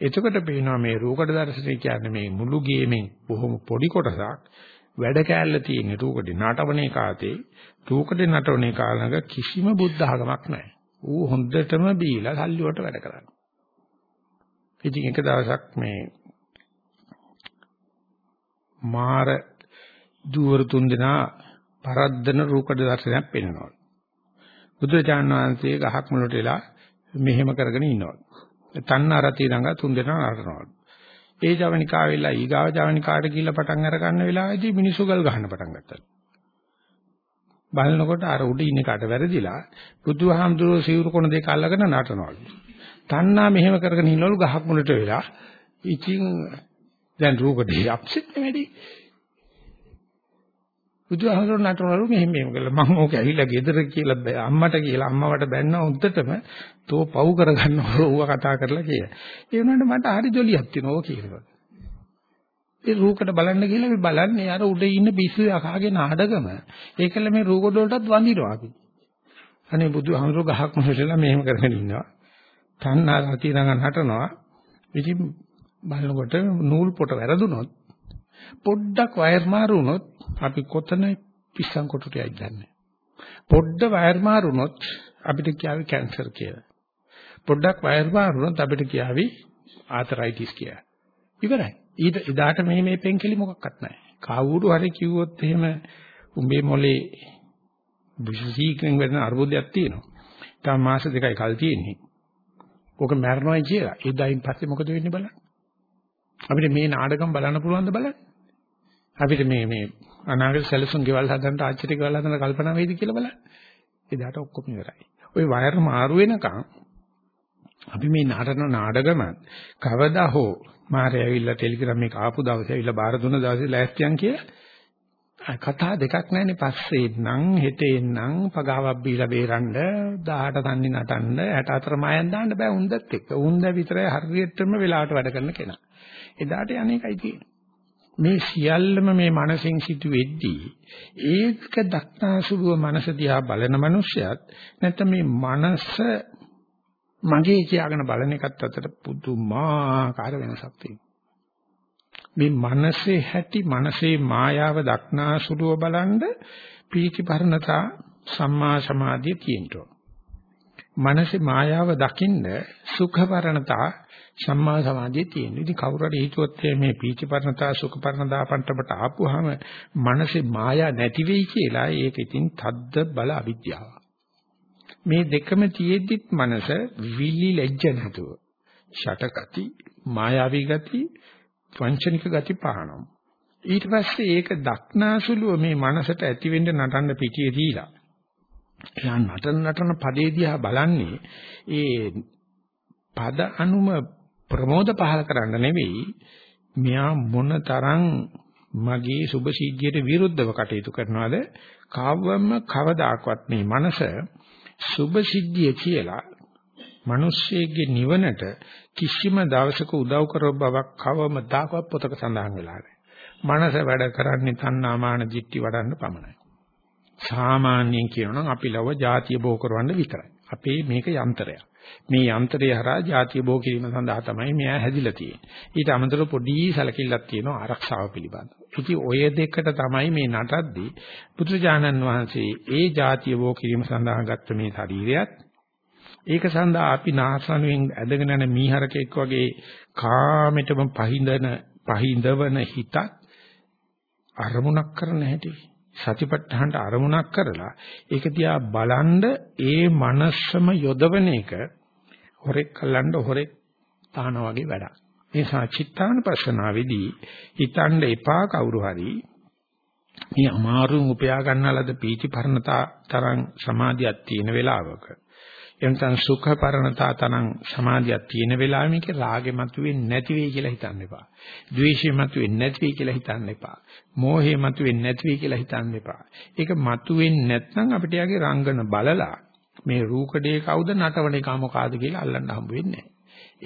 එතකොට පේනවා මේ රූකඩ දර්ශනය කියන්නේ මේ මුළු ගේමෙන් බොහොම පොඩි කොටසක් වැඩ කෑල්ල තියෙන රූකඩේ නටවනේ කාතේ රූකඩේ නටවනේ කාලඟ කිසිම බුද්ධ ආගමක් නැහැ. ඌ හොඳටම බීලා සල්ලි වලට වැඩ කරන්නේ. ඉතින් එක දවසක් මේ මාර දුවර තුන් දෙනා පරද්දන රූකඩ දර්ශනයක් පෙන්වනවා. බුදුචාන් වහන්සේ ගහක් මුලට වෙලා මෙහෙම කරගෙන ඉන්නවා. තන්න අරති ළඟ තුන් දෙනා නරනවා. ඒ ජවනිකාවෙලා ඊගාව ජවනිකාට ගිහිල්ලා පටන් අර ගන්න වෙලාවේදී මිනිස්සු ගල් ගහන්න පටන් ගත්තා. බලනකොට අර උඩ ඉන්න කාට වැරදිලා බුදුහාමුදුරුවෝ සිවුරු කොන දෙක අල්ලගෙන නටනවලු. තණ්හා මෙහෙම කරගෙන ඉන්නවලු ගහක් මුලට වෙලා. ඉතින් දැන් රූකඩේ අප්සෙට් නෙමෙයි. බුදුහාමුදුරුවෝ නටනවලු මෙහෙම මෙහෙම කළා. මම ඕක ඇවිල්ලා ගෙදර කියලා අම්මට කියලා අම්මවට බැන්න උන්ටටම තෝ පව් කරගන්නවා ඌව කතා කරලා කියලා. ඒ වුණාට මට හරි ජොලියක් තියෙනවා කියලා. ඒ රූකඩ බලන්න ගිහලා අපි බලන්නේ අර උඩ ඉන්න පිස්සු යකාගේ නාඩගම. ඒකල මේ රූකඩ වලටත් වඳිනවා අපි. අනේ බුදුහාමුදුරුවෝ ගහක් මොහොතලා මෙහෙම කරගෙන ඉන්නවා. තණ්හා රති රඟ නටනවා. ඉතින් බලනකොට නූල් පොට වැරදුනොත් පොඩ්ඩක් වයර් මාරු වුණොත් අපි කොතන පිස්සන් කොටුටයි දන්නේ. පොඩ්ඩ වයර් මාරු වුණොත් අපිට කියාවි කැන්සර් කියලා. පොඩ්ඩක් වයර් මාරු වුණොත් අපිට කියාවි ආතරයිටිස් කියලා. ඉවරයි. ඊට එදාට මේ මේ පෙන්කෙලි මොකක්වත් නැහැ. කවුරු හරි කිව්වොත් එහෙම උඹේ මොලේ විශේෂීකරණ වෙන අර්බුදයක් තියෙනවා. තව මාස දෙකයි කල් තියෙන්නේ. ඕක මැරෙනවයි කියලා. ඒ දයින් පස්සේ මොකද වෙන්නේ බලන්න. අපිට මේ නාටකම් බලන්න පුළුවන්ද බලන්න. අපිට මේ මේ අනාගත සැලසුම් ගෙවල් හදන්න ආච්චිට ගෙවල් හදන්න කල්පනා වෙයිද කියලා බලන්න. එදාට ඔක්කොම ඉවරයි. ওই වයර් මාරු වෙනකන් අපි මේ නටන නාටකම කවදා හෝ මාරේ ඇවිල්ලා ටෙලිග්‍රෑම් එක ආපු දවසේ ඇවිල්ලා බාර දුන්න දවසේ ලෑස්තියන් කියලා කතා දෙකක් නැහැනේ පස්සේ නම් හෙටේ නම් පගාවක් බීලා බේරන්න 18 තන්නේ නටන්න 64 මායන් දාන්න බෑ උන්දත් එක්ක. උන්ද විතරයි හරියටම වෙලාවට වැඩ කරන කෙනා. එදාට අනේකයි තියෙන්නේ. මේ සියල්ලම මේ මනසෙන් සිටු වෙද්දී ඒක දක්නාසුලුව මනස දිහා බලන මනුස්සයත් නැත්නම් මේ මනස මගේ කියාගෙන බලන එකත් අතර පුදුමාකාර වෙනසක් තියෙනවා. මේ මනසේ හැටි මනසේ මායාව දක්නාසුලුව බලන්ද පීතිපරණතා සම්මා සමාධිය තියෙනවා. මනසේ මායාව දකින්න සුඛපරණතා සම්මා සමාධිය තියෙනවා. ඉතින් කවුරු හරි හිතුවොත් මේ පීචපරණතා සුඛපරණතා පන්ටපට ආපුවාම මනසේ මායා නැති වෙයි කියලා ඒක ඉතින් තද්ද බල අවිද්‍යාව. මේ දෙකම තියෙද්දිත් මනස විලි ලැජ්ජ නැතුව ෂටගති මායාවී ගති වංචනික ගති පහනවා. ඊට පස්සේ ඒක දක්නාසුලුව මේ මනසට ඇති වෙන්න නටන්න පිටියේ දීලා එයා නටන නටන පදේ දිහා බලන්නේ ඒ පද අනුම ප්‍රමෝද පහල කරන්න නෙවෙයි මෙයා මොන තරම් මගේ සුභ සිද්ධියට විරුද්ධව කටයුතු කරනවද කවවම කවදාකවත් මේ මනස සුභ සිද්ධිය කියලා මිනිස්සෙගේ නිවනට කිසිම දවසක උදව් කරව බවක් කවමදාකවත් පොතක සඳහන් වෙලා නැහැ. මනස වැඩ කරන්නේ තණ්හාමාන දිට්ටි වඩන්න පමණයි. සාමාන්‍යයෙන් කියනනම් අපි ලව ಜಾතිය බෝ කරවන්න විතරයි. අපේ මේක යන්ත්‍රයක්. මේ යන්ත්‍රය හරහා ಜಾතිය බෝ කිරීම සඳහා තමයි මෙයා හැදිලා තියෙන්නේ. ඊට අමතරව පොඩි සැලකිල්ලක් තියෙනවා ආරක්ෂාව පිළිබඳව. ඉතින් ඔය දෙකට තමයි මේ නටද්දී පුත්‍රජානන් වහන්සේ ඒ ಜಾතිය බෝ කිරීම සඳහා ගත්ත මේ ශරීරයත් ඒක සඳහා අපි නාසනුවෙන් ඇදගෙන යන මීහරකෙක් වගේ කාමෙටම පහින්දන පහින්දවන හිතක් අරමුණක් කරන හැටි සතිපට්ඨානට අරමුණක් කරලා ඒක දිහා බලන්ඩ ඒ මනසම යොදවන එක හොරෙක් කල්ලන්න හොරෙක් තාන වගේ වැඩක්. ඒ සාචිත්තානුපස්සනාවේදී හිතන්න එපා කවුරු හරි මේ අමාරුන් උපයා ගන්නලද පීචි පරණතා තරම් සමාධියක් තියෙන වෙලාවක එනතන් සුඛ පරණතා තරම් සමාධියක් තියෙන වෙලාවෙ මේකේ රාගෙ මතුවෙන්නේ නැති වෙයි කියලා හිතන්න එපා. ද්වේෂෙ මතුවෙන්නේ නැති වෙයි කියලා හිතන්න එපා. මෝහෙ මතුවෙන්නේ නැති වෙයි කියලා හිතන්න එපා. ඒක මතුවෙන්නේ නැත්නම් අපිට යාගේ රංගන බලලා මේ රූකඩේ කවුද නටවන එක මොකාද කියලා අල්ලන්න හම්බ වෙන්නේ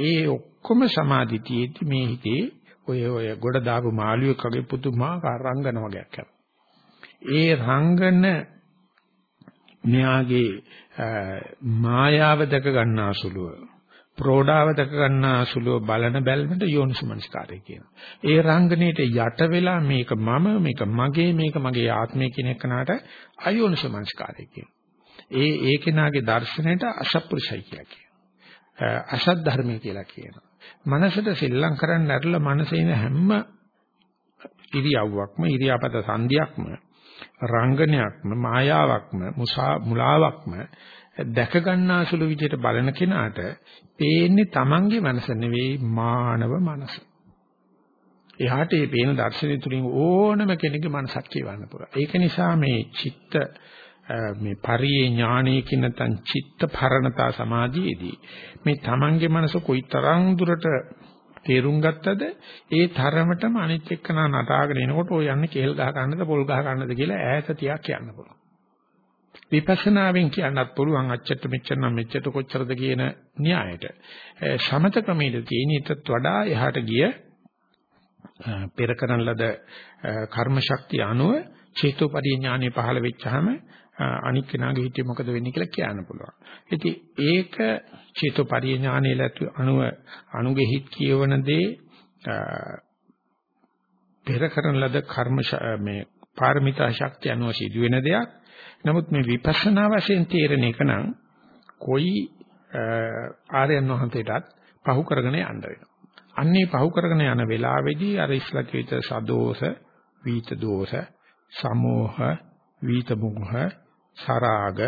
ඒ ඔක්කොම සමාධිතියෙදි මේ හිතේ ඔය ඔය ගොඩ දාපු මාළුවෙක් වගේ පුදුමාකාර රංගන වගේක් කරනවා. ඒ රංගන මෙයාගේ මායාව දැක ගන්නාසුලුව ප්‍රෝඩාව දැක ගන්නාසුලුව බලන බැල්මට යෝනිසමනස්කාරය කියනවා. ඒ රංගනයේට යට වෙලා මේක මම මේක මගේ මේක මගේ ආත්මය කියන එකනට අයෝනිසමනස්කාරය කියනවා. ඒ ඒ කෙනාගේ දර්ශනයට අසප්පුරුෂයි කියලා කියනවා. අසත් ධර්මය කියලා කියනවා. මනසට සෙල්ලම් කරන්න ඇරලා මනසේ හැම ඉරියව්වක්ම ඉරියාපත සංදියක්ම රංගනයක්ම මායාවක්ම මුලාවක්ම දැක ගන්නාසුළු විදිහට බලන කෙනාට පේන්නේ Tamange මනස නෙවෙයි මානව මනස. එහාට මේ පේන දර්ශනය තුලින් ඕනම කෙනෙකුගේ මනසක් කියවන්න පුළුවන්. ඒක නිසා මේ චිත්ත මේ පරියේ ඥානයේ නැත්නම් චිත්ත භරණතා සමාධියේදී මේ Tamange මනස කොයිතරම් දුරට තේරුම් ගත්තද ඒ තරමටම අනිත් එක්කනා නටාගෙන එනකොට ඔය යන්නේ කේල් ගහ ගන්නද පොල් ගහ ගන්නද කියලා ඈත තියක් කියන්න පුළුවන්. විපස්සනාවෙන් කියන්නත් පුළුවන් අච්චට මෙච්චර නම් මෙච්චර කොච්චරද කියන න්‍යායට. සමත ක්‍රමයේ තියෙන ඊටත් වඩා එහාට ගිය පෙර කරන ලද කර්ම ශක්තිය අනුව චේතෝපදී ඥානෙ පහළ වෙච්චාම අනික් කෙනාගේ හිතේ මොකද වෙන්නේ කියලා කියන්න පුළුවන්. ඉතින් ඒක චේතෝ පරිඥානයේ ලැබු අණුව අණුගේ හිත් කියවන දේ පෙර කරන ලද කර්ම මේ පාරමිතා ශක්තිය අනුව සිදුවෙන දෙයක්. නමුත් මේ විපස්සනා වශයෙන් තේරෙන එක නම් කොයි ආර්යයන් වහන්සේටත් පහු කරගෙන යන්න වෙනවා. අන්නේ පහු කරගෙන යන වෙලාවේදී අර ඉස්ලා කීත සදෝෂ, වීත දෝෂ, සමෝහ, වීත මුහ, සරාග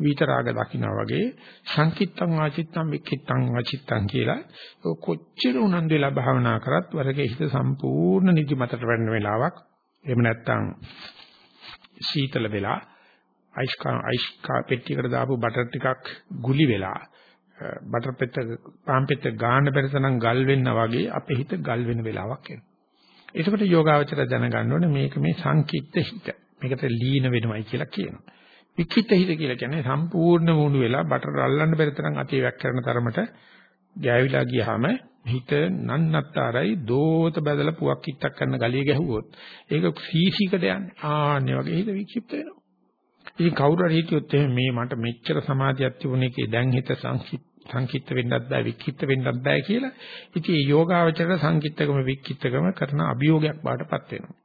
විතරාග දකින්නා වගේ සංකිට්තං වාචිත්තං වික්කිට්තං වාචිත්තං කියලා කොච්චර උනන්දු වෙලා භාවනා කරත් වරගේ හිත සම්පූර්ණ නිදිමතට වැටෙන වෙලාවක්. එහෙම නැත්නම් සීතල වෙලා අයිස් කා අයිස් කා පෙට්ටියකට දාපු බටර් ටිකක් ගුලි වෙලා බටර් පෙත්ත පාන් පෙත්ත ගාන්න බැරි තරම් ගල් වෙන්න වගේ අපේ හිත ගල් වෙන වෙලාවක් එනවා එතකොට යෝගාවචර දැනගන්න ඕනේ මේක මේ සංකීර්ත හිත. මේකට ලීන වෙනවයි කියලා කියනවා. විකීත හිත කියලා කියන්නේ සම්පූර්ණ වුණු වෙලා බටර් අල්ලන්න බැරි තරම් අතිය වැක් කරන තරමට ගෑවිලා ගියාම හිත නන්නත්තරයි දෝත බදලා පුවක් කිත්තක් කරන ගලිය ගැහුවොත් ඒක සීසීකට යන්නේ. ආන්නේ වගේ හිත වික්ෂිප්ත වෙනවා. ඉතින් කවුරු හරි හිටියොත් එහෙනම් මේ මට මෙච්චර සමාධියක් තිබුණේ කේ දැන් හිත සංකිට වෙන්නත් බෑ වික්කිට වෙන්නත් බෑ කියලා. ඉතින් මේ යෝගාවචර සංකිටකම වික්කිටකම කරන අභියෝගයක් බාටපත් වෙනවා.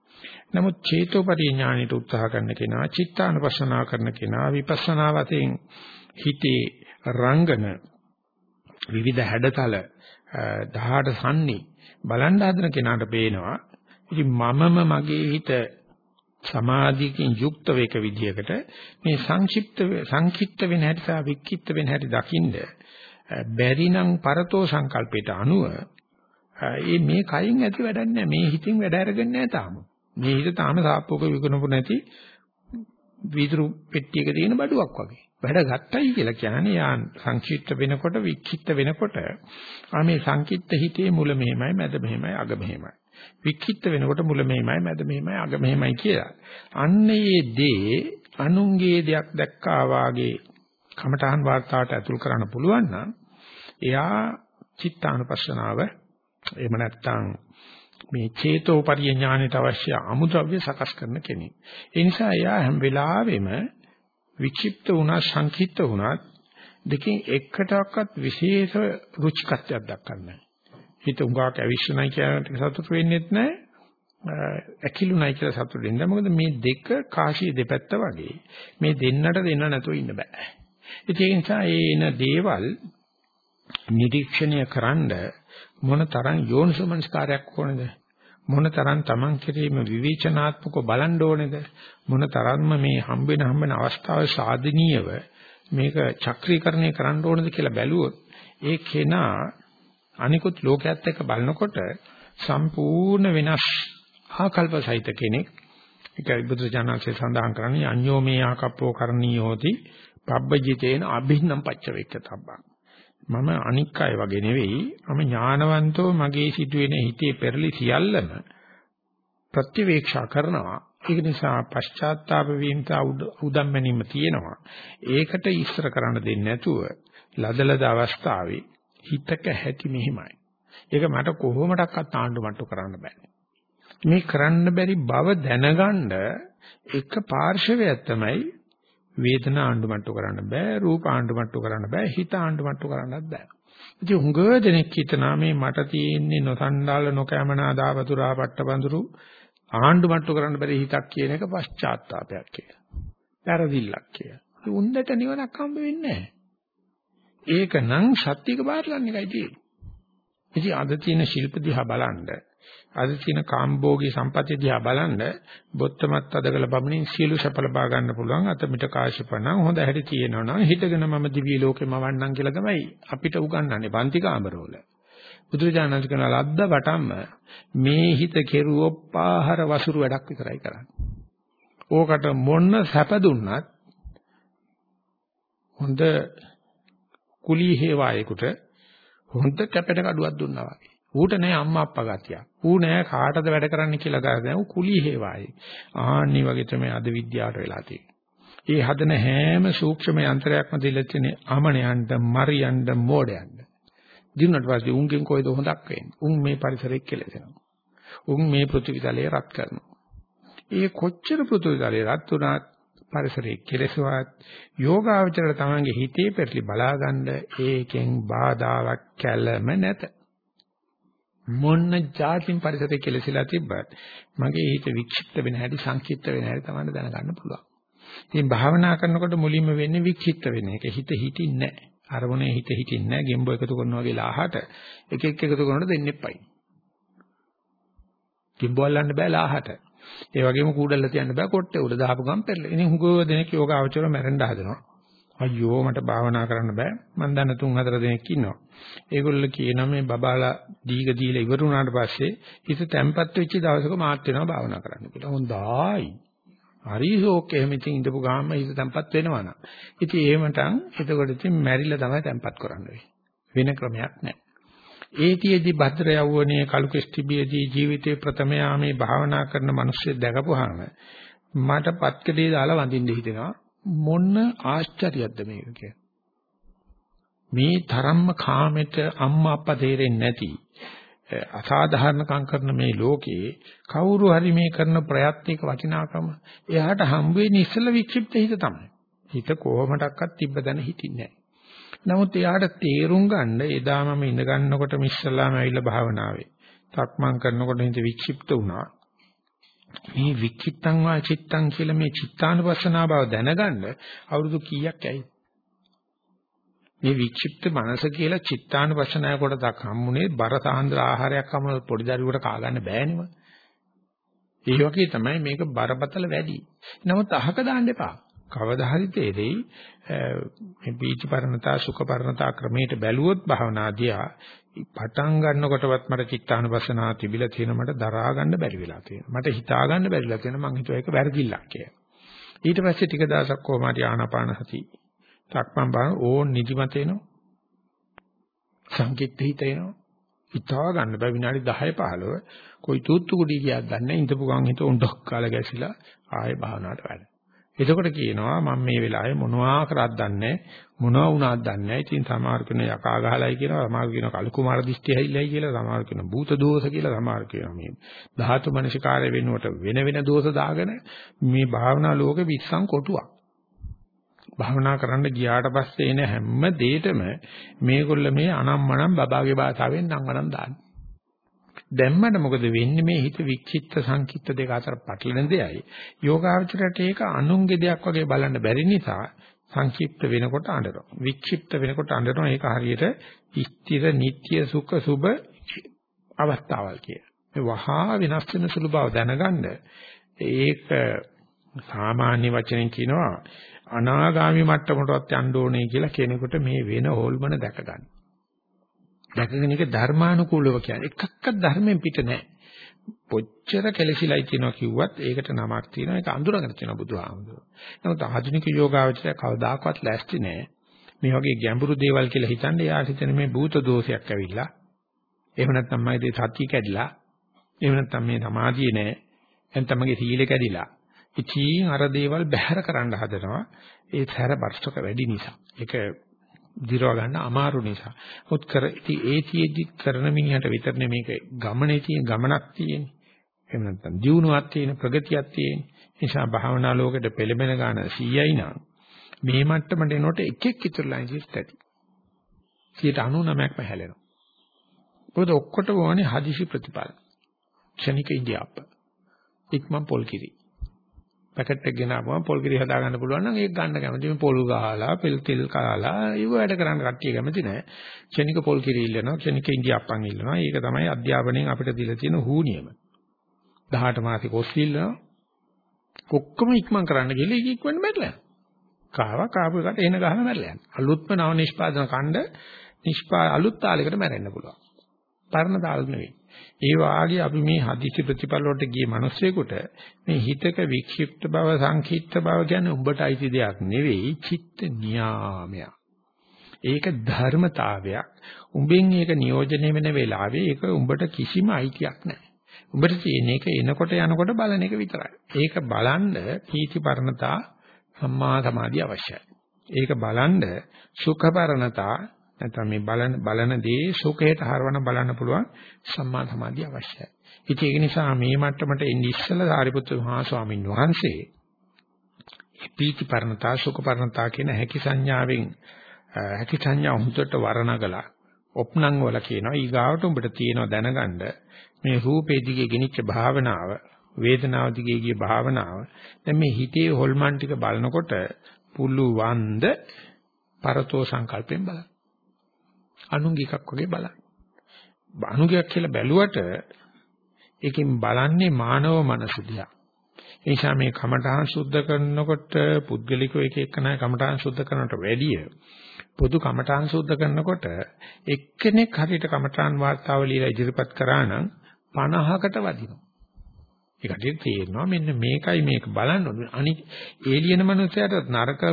නමුත් චේතෝපරි ඥානෙට උත්සාහ කරන කෙනා, චිත්තානුපස්සනා කරන කෙනා, විපස්සනා වශයෙන් හිතේ රංගන විවිධ හැඩතල 18 සම්නි බලන් හදන කෙනාට පේනවා. ඉතින් මමම මගේ හිත සමාධියකින් යුක්ත වේක විදියකට මේ සංක්ෂිප්ත සංකිට්ත වෙන හැටි සහ වික්කිට්ත වෙන හැටි දකින්ද බැරි නම් පරතෝ සංකල්පයට අනුව ඒ මේ කයින් ඇති වැඩක් නැහැ මේ හිතින් වැඩ අරගෙන නැහැ තාම. මේ හිත තාම සාප්පුවක විකුණපු නැති වීදුරු පෙට්ටියක තියෙන බඩුවක් වගේ. වැඩ ගත්තයි කියලා කියන්නේ යා සංක්ෂිප්ත වෙනකොට වික්කිට්ත වෙනකොට ආ මේ සංකිට්ත හිතේ මුල මෙහෙමයි මැද මෙහෙමයි අග මෙහෙමයි. වික්කිට වෙනකොට මුල මෙහෙමයි මැද මෙහෙමයි අග මෙහෙමයි කියලා. අන්නේ දේ අනුන්ගේ දෙයක් දැක්කා වාගේ කමඨහන් වාර්තාවට ඇතුල් කරන්න පුළුවන් නම් එයා චිත්තානුපස්සනාව එහෙම නැත්නම් මේ චේතෝ පරිඥාණයට අවශ්‍ය අමුද්‍රව්‍ය සකස් කරන කෙනෙක්. ඒ නිසා එයා හැම වෙලාවෙම වික්ෂිප්ත වුණා සංකීර්ත වුණා දෙකෙන් එකටවත් විශේෂ රුචිකත්වයක් දක්වන්නේ හිත උඟාක් ඇවිස්සුණයි කියන සතුට වෙන්නේත් නැහැ. ඇකිලුණයි කියලා සතුට වෙන්න. මොකද මේ දෙක කාශිය දෙපැත්ත වගේ. මේ දෙන්නට දෙන්න නැතුව ඉන්න බෑ. ඒ නිසා එන දේවල් නිරීක්ෂණය කරන්ඩ මොන තරම් යෝනිසමනස්කාරයක් ඕනද? මොන තරම් Taman කිරීම විවේචනාත්මකව බලන්න ඕනේද? මොන තරම්ම මේ හම්බෙන හම්බෙන අවස්ථාවේ සාධනීයව මේක චක්‍රීකරණය කරන්න ඕනද කියලා බැලුවොත් ඒ කෙනා අනිකුත් ලෝකයක් එක්ක බලනකොට සම්පූර්ණ වෙනස් ආකල්ප සහිත කෙනෙක්. ඒක බුදුජානකසේ සඳහන් කරන්නේ අඤ්ඤෝ මේ ආකප්පෝ කරණීයෝති පබ්බජිතේන අභින්නම් පච්චවේක්කතබ්බං. මම අනික් අය වගේ නෙවෙයි මම ඥානවන්තෝ මගේ සිදුවෙන හිතේ පෙරලි සියල්ලම ප්‍රතිවේක්ෂා කරනවා. ඒක නිසා පශ්චාත්තාප වීමත උදම්මැනීම තියෙනවා. ඒකට ඉස්සර කරන්න දෙන්නේ නැතුව ලදලද අවස්ථාවේ හිතක හැටි මෙහිමයි. ඒක මට කොහොමඩක්වත් ආණ්ඩු මට්ටු කරන්න බෑ. මේ කරන්න බැරි බව දැනගන්න එක පාර්ශවයක් තමයි වේදනා ආණ්ඩු මට්ටු කරන්න බෑ, රූප ආණ්ඩු මට්ටු කරන්න බෑ, හිත ආණ්ඩු මට්ටු කරන්නත් බෑ. ඉතින් හුඟ දෙනෙක් හිතනා මේ මට තියෙන්නේ නොසන්ඩාල නොකෑමනා දාවතුරා පට්ටබඳුරු ආණ්ඩු මට්ටු කරන්න බැරි හිතක් කියන එක පශ්චාත්තාවයක් කියලා. වැරදිල්ලක් කියලා. උන්දට නිවනක් හම්බ වෙන්නේ නැහැ. ඒකනම් සත්‍යක බාරලන්න එකයි තියෙන්නේ. ඉතින් අද තියෙන ශිල්ප දිහා බලන්න, අද තියෙන කාම්භෝගී සම්පත්‍ය දිහා බලන්න, බොත්තමත් අදකල බමුණින් සියලු සැප ලබා ගන්න පුළුවන් අත මිට කාශපණං හොඳ හැටි තියෙනවනම් හිතගෙන මම දිව්‍ය ලෝකෙම වන්නම් කියලා තමයි අපිට උගන්වන්නේ පන්ති කාමරවල. බුදුරජාණන් කියන ලද්ද වටම්ම මේ හිත කෙරුවොත් පාහර වසුරු වැඩක් විතරයි කරන්නේ. ඕකට මොන සැප දුන්නත් හොඳ කුලී හේවායෙකුට හොඳ කැපෙන කඩුවක් දුන්නා වගේ. ඌට නෑ අම්මා අප්පා ගතිය. ඌ නෑ කාටද වැඩ කරන්න කියලා ගන්න. ඌ කුලී හේවායේ. ආන්නි වගේ තමයි අද විද්‍යාවට වෙලා තියෙන්නේ. ඒ හදන හැම සූක්ෂම යන්ත්‍රයක්ම දෙලා තියෙන්නේ අමනයන්ට, මරියන්ට, මෝඩයන්ට. දිනුනට පස්සේ උන්ගෙන් කොයිද හොඳක් වෙන්නේ? උන් මේ පරිසරෙත් කෙලෙසෙනවා. උන් මේ පෘථිවි තලයේ රත් කරනවා. ඒ කොච්චර පෘථිවි තලයේ රත් වුණත් පරිසරයේ කෙලෙසවත් යෝගාවචර තමන්ගේ හිතේ පෙරලි බලාගන්න ඒකෙන් බාධාවක් කැළම නැත මොන්න જાතින් පරිසරයේ කෙලෙසිලා තිබ්බත් මගේ හිත වික්ෂිප්ත වෙන හැටි සංකීර්ත වෙන හැටි තමයි දැනගන්න පුළුවන්. ඉතින් භාවනා කරනකොට මුලින්ම වෙන්නේ වික්ෂිප්ත වෙන එක. හිත හිටින්නේ නැහැ. අරමුණේ හිත හිටින්නේ නැහැ. ගෙම්බෝ එකතු කරනවා වගේ ලාහට එක එක එකතු කරනකොට දෙන්නේ පයි. ගෙම්බෝ අල්ලන්න බෑ ලාහට. ඒ වගේම කූඩල්ල තියන්න බෑ කොට්ටේ උඩ දාපු ගමන් පෙරලෙන. ඉතින් හුඟව දෙනෙක් යෝග අවචර මැරෙන්න හදනවා. අයියෝ මට භාවනා කරන්න බෑ. මම දන්න තුන් හතර දෙනෙක් ඉන්නවා. ඒගොල්ලෝ කියනවා මේ බබාලා දීග දීලා ඉවර වුණාට පස්සේ හිත තැම්පත් වෙච්ච දවසක මාත් වෙනවා භාවනා කරන්න කියලා. හොඳයි. හරි ෂෝක් එහෙම ඉතින් ඉඳපු ගාම හිත තැම්පත් වෙනවා නම්. ඉතින් එහෙමනම් එතකොට ඉතින් මැරිලා තමයි තැම්පත් කරන්න වෙන්නේ. වෙන ක්‍රමයක් නැහැ. ඒතියෙදි භද්‍ර යවුවනේ කලු කෙස්ටිබියේදී ජීවිතේ ප්‍රථම යාමේ භාවනා කරන මිනිස්සු දැකපුවාම මට පත්කඩේ දාලා වඳින්න හිතෙනවා මොන ආශ්චර්යයක්ද මේක කියලා. මේ තරම්ම කාමෙට අම්මා අප්පා තේරෙන්නේ නැති අසාධාරණකම් කරන මේ ලෝකේ කවුරු හරි මේ කරන ප්‍රයත්නික වටිනාකම එයාට හම්බ වෙන්නේ ඉස්සෙල්ලා වික්ෂිප්ත හිත තමයි. හිත කොහොමඩක්වත් තිබ්බ දැන හිටින්නේ නැහැ. නමුත් එයාට තේරුම් ගන්න එදා මම ඉඳ ගන්නකොට මිස්සලාම ඇවිල්ලා භාවනාවේ. තක්මන් කරනකොට හිත වික්ෂිප්ත වුණා. මේ වික්ෂිප්තං වා චිත්තං කියලා මේ චිත්තානුපස්සනා බව දැනගන්න අවුරුදු කීයක් ඇයි? මේ වික්ෂිප්ත මනස කියලා චිත්තානුපස්සනාය කොටසක් හම්බුනේ බර සාන්ද්‍ර ආහාරයක් හම්බුන පොඩි දරුවෙකුට කා ගන්න බෑනෙම. ඒ වගේ තමයි මේක බරපතල වැඩි. නමුත් අහක දාන්න එපා. කවදා හරි තේරෙයි මේ පීචපරණතා සුඛපරණතා ක්‍රමයට බැලුවොත් භවනාදියා පටන් ගන්නකොටවත් මට චිත්තානුපස්සනාව තිබිලා තියෙන මට දරා ගන්න බැරි වෙලා තියෙනවා. මට හිතා ගන්න බැරිලා තියෙනවා මං හිතුවා ඒක වැරදිල්ලක් කියලා. ඊට පස්සේ ටික දවසක් කොහොම හරි ආනාපාන සති සක්මන් බලන ඕන් නිදිමත එනවා. සංකීර්ත හිත එනවා. හිතා ගන්න බෑ විනාඩි 10 15 કોઈ තූත්තු කුඩි කියක් ගන්න ඉඳපු ගමන් හිත උණ්ඩක් කාලා ගැසිලා ආයෙ භාවනාවට වැඩ. එතකොට කියනවා මම මේ වෙලාවේ මොනවා කරත් දන්නේ මොනවා වුණාද දන්නේ නැහැ. ඉතින් සමහර කෙන යකා ගහලයි කියනවා, සමහර කෙන කලු කුමාර දිෂ්ටි ඇහිල්ලයි කියලා, සමහර කෙන භූත දෝෂ කියලා, සමහර කෙන මේ ධාතු මනසිකාරය වෙනුවට වෙන වෙන දෝෂ දාගෙන මේ භාවනා ලෝකෙ විශ්සම් කොටුවක්. භාවනා කරන්න ගියාට පස්සේ එන හැම දෙයකම මේගොල්ල මේ අනම්මනම් බබාගේ භාෂාවෙන් නංවනම් දාන්නේ. දැම්මට මොකද වෙන්නේ මේ හිත වික්ෂිප්ත සංකිට්ත දෙක අතර පටලෙන දෙයයි. යෝගාවචරයට ඒක අනුන්ගේ දෙයක් වගේ බලන්න බැරි නිසා සංක්ෂිප්ත වෙනකොට අඬනවා. වික්ෂිප්ත වෙනකොට අඬනවා. ඒක හරියට ස්ථිර, නিত্য, සුඛ, සුබ අවස්ථාවල් කිය. මේ වහා වෙනස් වෙන සුළු බව දැනගන්න ඒක සාමාන්‍ය වචනෙන් කියනවා අනාගාමි මට්ටමටවත් යන්න ඕනේ කියලා කෙනෙකුට මේ වෙන හොල්මන දැක ගන්න. දැකගෙන ඒක ධර්මානුකූලව කියන්නේ එකක්වත් ධර්මයෙන් පිට නැහැ. පොච්චර කෙලසිලයි කියනවා කිව්වත් ඒකට නමක් තියෙනවා ඒක අඳුරගෙන තියෙනවා බුදුහාමුදුරුවෝ. නමුත් ආධුනික යෝගාවචරය කවදාකවත් ලෑස්ති නැහැ. මේ වගේ ගැඹුරු දේවල් කියලා හිතන්නේ එයාට හිතෙන මේ භූත දෝෂයක් ඇවිල්ලා. එහෙම නැත්නම් මගේ සත්‍ය කැඩිලා. එහෙම නැත්නම් මේ සමාධිය නැහැ. නැත්නම් මගේ සීල කැඩිලා. ඉතින් අර දේවල් බැහැර කරන්න හදනවා. ඒ සැර බර්ෂක වැඩි නිසා. ඒක දිරව ගන්න අමාරු නිසා. උත් කර ඉතින් ඒතියෙදි කරන මිනිහට විතරනේ මේක ගමනේ තියෙන ගමනක් තියෙන්නේ. එහෙම නැත්නම් දියුණුවක් තියෙන ප්‍රගතියක් තියෙන. නිසා භාවනා ලෝකෙට පෙළඹෙන ගාන 100යි නම් මේ මට්ටමට එනකොට එකෙක් ඉතුරුලා ඉඳිත් ඇති. 99ක් පැහැලෙනවා. මොකද ඔක්කොටම ඕනේ හදිසි ප්‍රතිඵල. ක්ෂණික ඉන්දියාප්ප. ඉක්මන් පොල් කිරි. පැකට් එක ගෙනාවම පොල් කිරි හදා ගන්න පුළුවන් නම් ඒක ගන්න කැමති. මේ පොල් ගහලා, පෙල් තෙල් කාලා, ඒව වැඩ කරන්න කට්ටිය කැමති නෑ. ක්ෂණික පොල් කිරි ඉල්ලනවා, ක්ෂණික ඉන්දියාප්පන් ඉල්ලනවා. ඒක තමයි අධ්‍යාපනයෙන් අපිට දීලා තියෙන හූනියම. 18 මාසෙක කොස් ඉල්ලනවා. ඔක්කොම ඉක්මන් කරන්න ගිහලා ඒක ඉක්මන් මැරලා යනවා. කාවා කාපු එකට එන ගහලා මැරලා යනවා. අලුත්ම නව නිෂ්පාදන ඛණ්ඩ නිෂ්පා අලුත් තාලයකට මැරෙන්න පුළුවන්. පරණ තාල නෙවෙයි. ඒ වාගේ අපි මේ හදිසි ප්‍රතිපල වලට ගිය මිනිස්සෙකුට මේ හිතක වික්ෂිප්ත බව සංකීර්ත බව කියන්නේ උඹට අයිති දෙයක් නෙවෙයි චිත්ත නියාමයක්. ඒක ධර්මතාවයක්. උඹෙන් ඒක නියෝජනය වෙන වෙලාවේ ඒක උඹට කිසිම අයිතියක් නැහැ. උඹට තියෙන එක එනකොට යනකොට බලන එක විතරයි. ඒක බලන්න පීති පරණතා සම්මා සමාධිය අවශ්‍යයි. ඒක බලන්න සුඛපරණතා නැත්නම් මේ බලන බලන දේ සුඛයට හරවන බලන්න පුළුවන් සම්මා සමාධිය අවශ්‍යයි. ඉතින් ඒක නිසා මේ මට්ටමට එන්නේ ඉස්සෙල්ලා සාරිපුත්‍ර මහා ස්වාමීන් වහන්සේ. පීති පරණතා සුඛ පරණතා කියන හැකි සංඥාවෙන් හැකි සංඥා හුදුට වර්ණගලා ඔප්නං වල කියනවා. ඊගාවට උඹට තියෙනවා දැනගන්න මේ රූපේ දිගේ ගෙනිච්ච භාවනාව වේදනාව දිගේ ගිය භාවනාව. දැන් මේ හිතේ හොල්මන් ටික බලනකොට පුළුවන්ද පරතෝ සංකල්පෙන් බලන්න. අනුංග එකක් වගේ බලන්න. අනුගයක් කියලා බැලුවට ඒකෙන් බලන්නේ මානව මනස දිහා. ඒ නිසා මේ කමඨාන් සුද්ධ කරනකොට පුද්ගලිකව එක එකනා කමඨාන් සුද්ධ කරනට වැඩිය පොදු කමඨාන් සුද්ධ කරනකොට එක්කෙනෙක් හරියට කමඨාන් වාර්තාව ලියලා ඉදිරිපත් කරා නම් 50කට වදිනවා. ඒකට තේරෙනවා මෙන්න මේකයි මේක බලන්න ඕනේ. අනික ඒලියන මනුස්සයාට නරක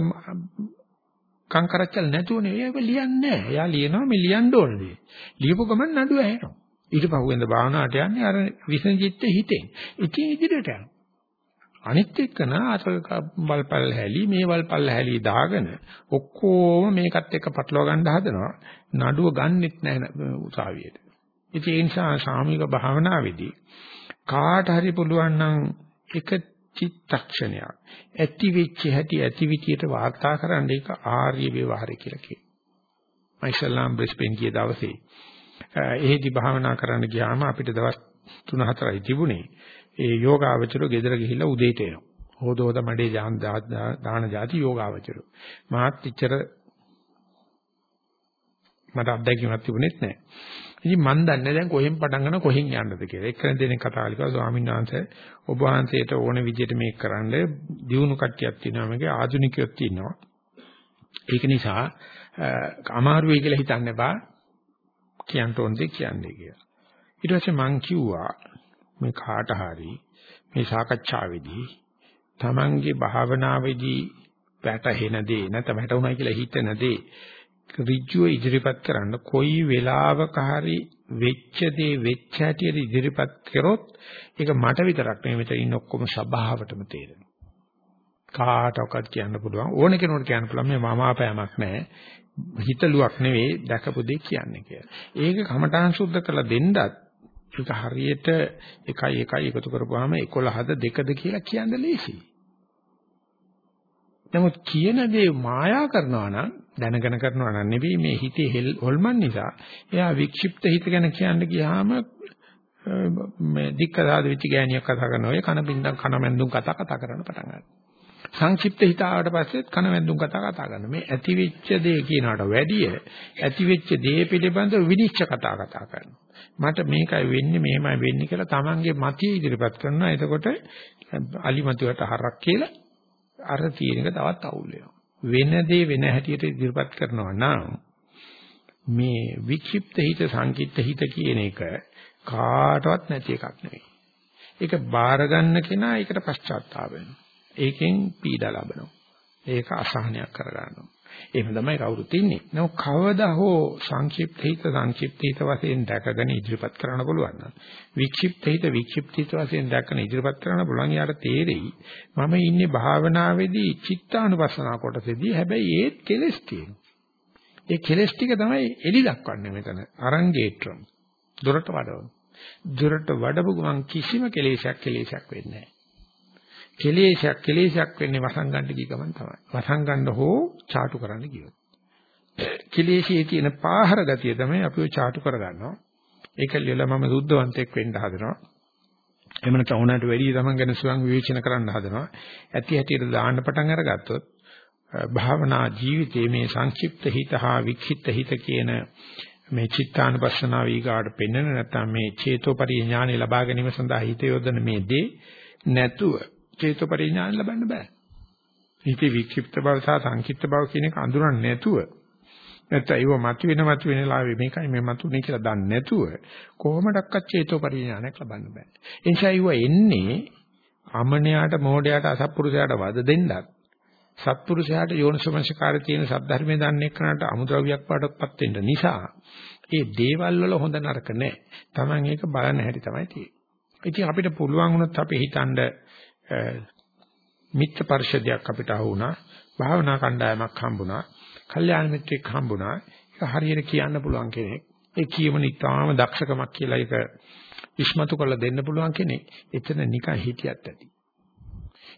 කංකරච්චල් නැතුවනේ ඒක ලියන්නේ නැහැ. එයා ලියනවා මේ ලියන්න ඕන දේ. ලියපු ගමන් නඩුව ඇහෙනවා. ඊට පහුවෙන්ද භාවනාවට යන්නේ අර විසංජිත්ත හිතෙන්. ඉතින් ඉදිරියට යනවා. අනිත් එක්කන අර වල්පල් හැලි මේ වල්පල් හැලි දාගෙන ඔක්කොම මේකත් එක්ක පටලවා ගන්න හදනවා. නඩුව ගන්නෙත් නැහැ උසාවියට. ඉතින් ඒ නිසා සාමික භාවනාවේදී කාට හරි පුළුවන් නම් එක චිත්තක්ෂණයක් ඇති වෙච්ච හැටි ඇති විදියට වාර්තා කරන්න ඒක ආර්ය ව්‍යවહાරය කියලා කියනවා. මම ඉස්ලාම් බ්‍රිස්බේන් ගිය දවසේ එහෙදි භාවනා කරන්න ගියාම අපිට දවස් 3-4යි තිබුණේ. ඒ යෝගාවචරෝ ගෙදර ගිහිල්ලා උදේට එනවා. හොදෝද මඩේ දාන જાති යෝගාවචරෝ. මාත් ඉච්චර මට අත්දැකීමක් තිබුණෙත් නැහැ. ඉතින් මන් දන්නේ දැන් කොහෙන් පටන් ගන්න කොහෙන් යන්නද කියලා. එක්කෙනෙක් දෙනෙක් කතා කළා ස්වාමීන් වහන්සේ ඔබ වහන්සේට ඕන විදිහට මේක කරන්න දියුණු කට්ටියක් තියෙනවා මේකේ ආධුනිකයොත් ඉන්නවා. ඒක නිසා අමාරු වෙයි කියලා හිතන්න එපා. කියන්න ඕන දේ කියන්නේ කියලා. ඊට පස්සේ මං කිව්වා මේ කාට හරි මේ සාකච්ඡාවේදී Tamange භාවනාවේදී වැටහෙන දේ නැත්නම් වැටුණා කියලා හිතන දේ ඍජුව ඉදිරිපත් කරන්න කොයි වෙලාවක හරි වෙච්ච දේ වෙච්ච හැටියට ඉදිරිපත් කරොත් ඒක මට විතරක් නෙවෙයි මෙතන ඉන්න ඔක්කොම සබාවටම තේරෙනවා. කාටවත් කියන්න පුළුවන් ඕන කෙනෙකුට කියන්න පුළුවන් මේ මමාපෑමක් නැහැ. හිතලුවක් නෙවෙයි දැකපු දෙයක් කියන්නේ කියලා. ඒක කමඨාන් සුද්ධ කරලා දෙන්නත් ඒක හරියට 1 1 එකතු කරපුවාම 11ද 2ද කියලා කියන්න ලේසියි. නමුත් කියන දේ මායා කරනවා නම් දැනගෙන කරනවා නම් නෙවෙයි මේ හිතේ හොල්මන් නිසා එයා වික්ෂිප්ත හිත ගැන කියන්න ගියාම මේ දික්කසාද වෙච්ච ගෑණියක් කතා කරන ඔය කන බින්දම් කන මැන්දුම් කතා කතා කරන්න පටන් ගන්නවා. සංක්ෂිප්ත හිත ආවට පස්සෙත් කන මැන්දුම් කතා කතා කරනවා. මේ ඇති වෙච්ච දේ කියනකට වැඩිය ඇති වෙච්ච දේ පිළිබඳව විනිශ්චය කතා කතා කරනවා. මට මේකයි වෙන්නේ මෙහෙමයි වෙන්නේ කියලා තමන්ගේ මතය ඉදිරිපත් කරනවා. එතකොට අලිමතුවට හරක් කියලා අර තියෙනක තවත් අවුල් වෙනවා. වෙන දේ වෙන හැටියට ඉදිරිපත් කරනවා නම් මේ වික්ෂිප්ත හිත සංකිට්ත හිත කියන එක කාටවත් නැති එකක් නෙවෙයි. ඒක බාර ගන්න කෙනා ඒකට පශ්චාත්තාප වෙනවා. ඒකෙන් පීඩා ලබනවා. ඒක අසහනයක් කරගන්නවා. එහෙම තමයි කවුරුත් ඉන්නේ. නෝ කවදා හෝ සංක්ෂිප්ත හිත සංක්ෂිප්ත හිත වශයෙන් දැකගෙන ඉදිරිපත් කරන්න පුළුවන් නම් වික්ෂිප්ත හිත වික්ෂිප්ත හිත වශයෙන් දැකගෙන ඉදිරිපත් කරන්න පුළුවන් යාට තේරෙයි මම ඉන්නේ භාවනාවේදී චිත්තානුපස්සනා කොටසේදී හැබැයි ඒත් කෙලස් තියෙනවා. ඒ කෙලස් ටික තමයි එලි දක්වන්නේ මෙතන. අරංගේට්‍රම්. දොරට වඩවන. දොරට වඩපු ගමන් කිසිම කෙලෙසයක් කෙලෙසයක් වෙන්නේ නැහැ. කෙලේශයක් කෙලේශයක් වෙන්නේ වසංගන්න කී ගමන් තමයි. වසංගන්න හෝ ചാටු කරන්න කියොත්. කෙලේශයේ තියෙන පාහර ගතිය තමයි අපිව ചാටු කරගන්නවා. ඒක ලියලා මම සුද්ධවන්තෙක් වෙන්න හදනවා. එහෙම නැත්නම් උනාට වැඩි තමන් ගැන ස්වයං විවේචන කරන්න හදනවා. ඇති හැටියට දාන්න පටන් අරගත්තොත් භාවනා ජීවිතයේ මේ සංක්ෂිප්ත හිත හා වික්ෂිප්ත හිත කියන මේ චිත්තානුපස්සනාව ඊගාට පෙන්වන නැත්නම් මේ චේතෝපරි ඥානෙ ලබා ගැනීම සඳහා හිත යොදන මේ දේ නැතුව චේතෝ පරිඥාන ලබන්න බෑ. හිතේ වික්ෂිප්ත බව සහ සංකීර්ත බව කියන එක අඳුරන්නේ නැතුව නැත්නම් ඒව මතු වෙන මතු වෙන ලාවේ මේකයි මේ මතුනේ කියලා දන්නේ නැතුව කොහොමඩක්වත් චේතෝ පරිඥානයක් ලබන්න බෑ. ඒ නිසා ඒව එන්නේ අමනයාට මෝඩයාට අසත්පුරුෂයාට වද දෙන්නත් සත්පුරුෂයාට යෝනිසමංශකාරය තියෙන සද්ධර්මයේ දන්නේ කරනට අමුද්‍රව්‍යයක් පාඩක්පත් වෙන්න නිසා ඒ දේවල් වල හොඳ නරක නැහැ. Taman ඒක බලන්න හැටි තමයි තියෙන්නේ. ඉතින් අපිට පුළුවන් වුණොත් අපි හිතන්නේ මිත්‍ර පරිශදයක් අපිට අහුණා භාවනා කණ්ඩායමක් හම්බුණා. කල්යාණ මිත්‍රෙක් හම්බුණා. ඒක හරියට කියන්න පුළුවන් කෙනෙක්. ඒ කියමන ඉතාම දක්ෂකමක් කියලා ඒක ඉස්මතු කරලා දෙන්න පුළුවන් කෙනෙක්. එතන නිකන් හිටියත් ඇති.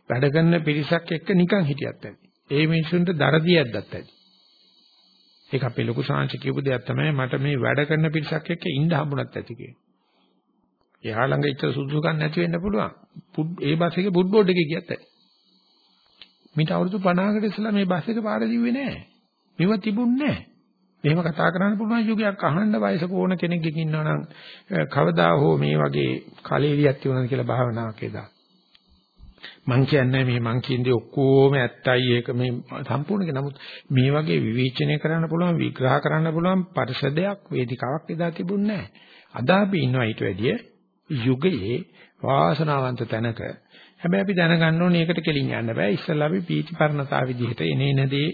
වැඩ කරන පිරිසක් එක්ක නිකන් හිටියත් ඇති. ඒ මිනිසුන්ට දරදියක් දැත් ඇති. ඒක අපේ ලොකු සාංශ කියපු දෙයක් තමයි මට මේ වැඩ කරන පිරිසක් එක්ක ඉන්න හම්බුණත් ඇති කියන්නේ එයා ළඟ ඉච්ච සුදුසුකම් නැති වෙන්න පුළුවන්. ඒ බස් එකේ බුඩ් බෝඩ් එකේ ගියත් ඇයි. මිට අවුරුදු 50කට ඉස්සලා මේ බස් එක පාර දිව්වේ නැහැ. මේව තිබුණේ නැහැ. එහෙම කතා කරන්න පුළුවන් යුගයක් අහන්න වයසක ඕන කෙනෙක්ගෙක් ඉන්නවා නම් කවදා හෝ මේ වගේ කලෙලියක් තියුණාද කියලා භාවනාවක් එදා. මං කියන්නේ මේ මං කියන්නේ ඔක්කොම ඇත්තයි ඒක මේ සම්පූර්ණක නමුත් මේ වගේ විවේචනය කරන්න පුළුවන් විග්‍රහ කරන්න පුළුවන් පරිසදයක් වේදිකාවක් එදා තිබුණේ නැහැ. අද අපි ඉන්නවා ඊට වැඩිය යුගයේ වාසනාවන්ත තැනක හැබැයි අපි දැනගන්න ඕනේ ඒකට කෙලින් යන්න බෑ ඉස්සෙල්ලා අපි පීතිපරණතා විදිහට එනේනදී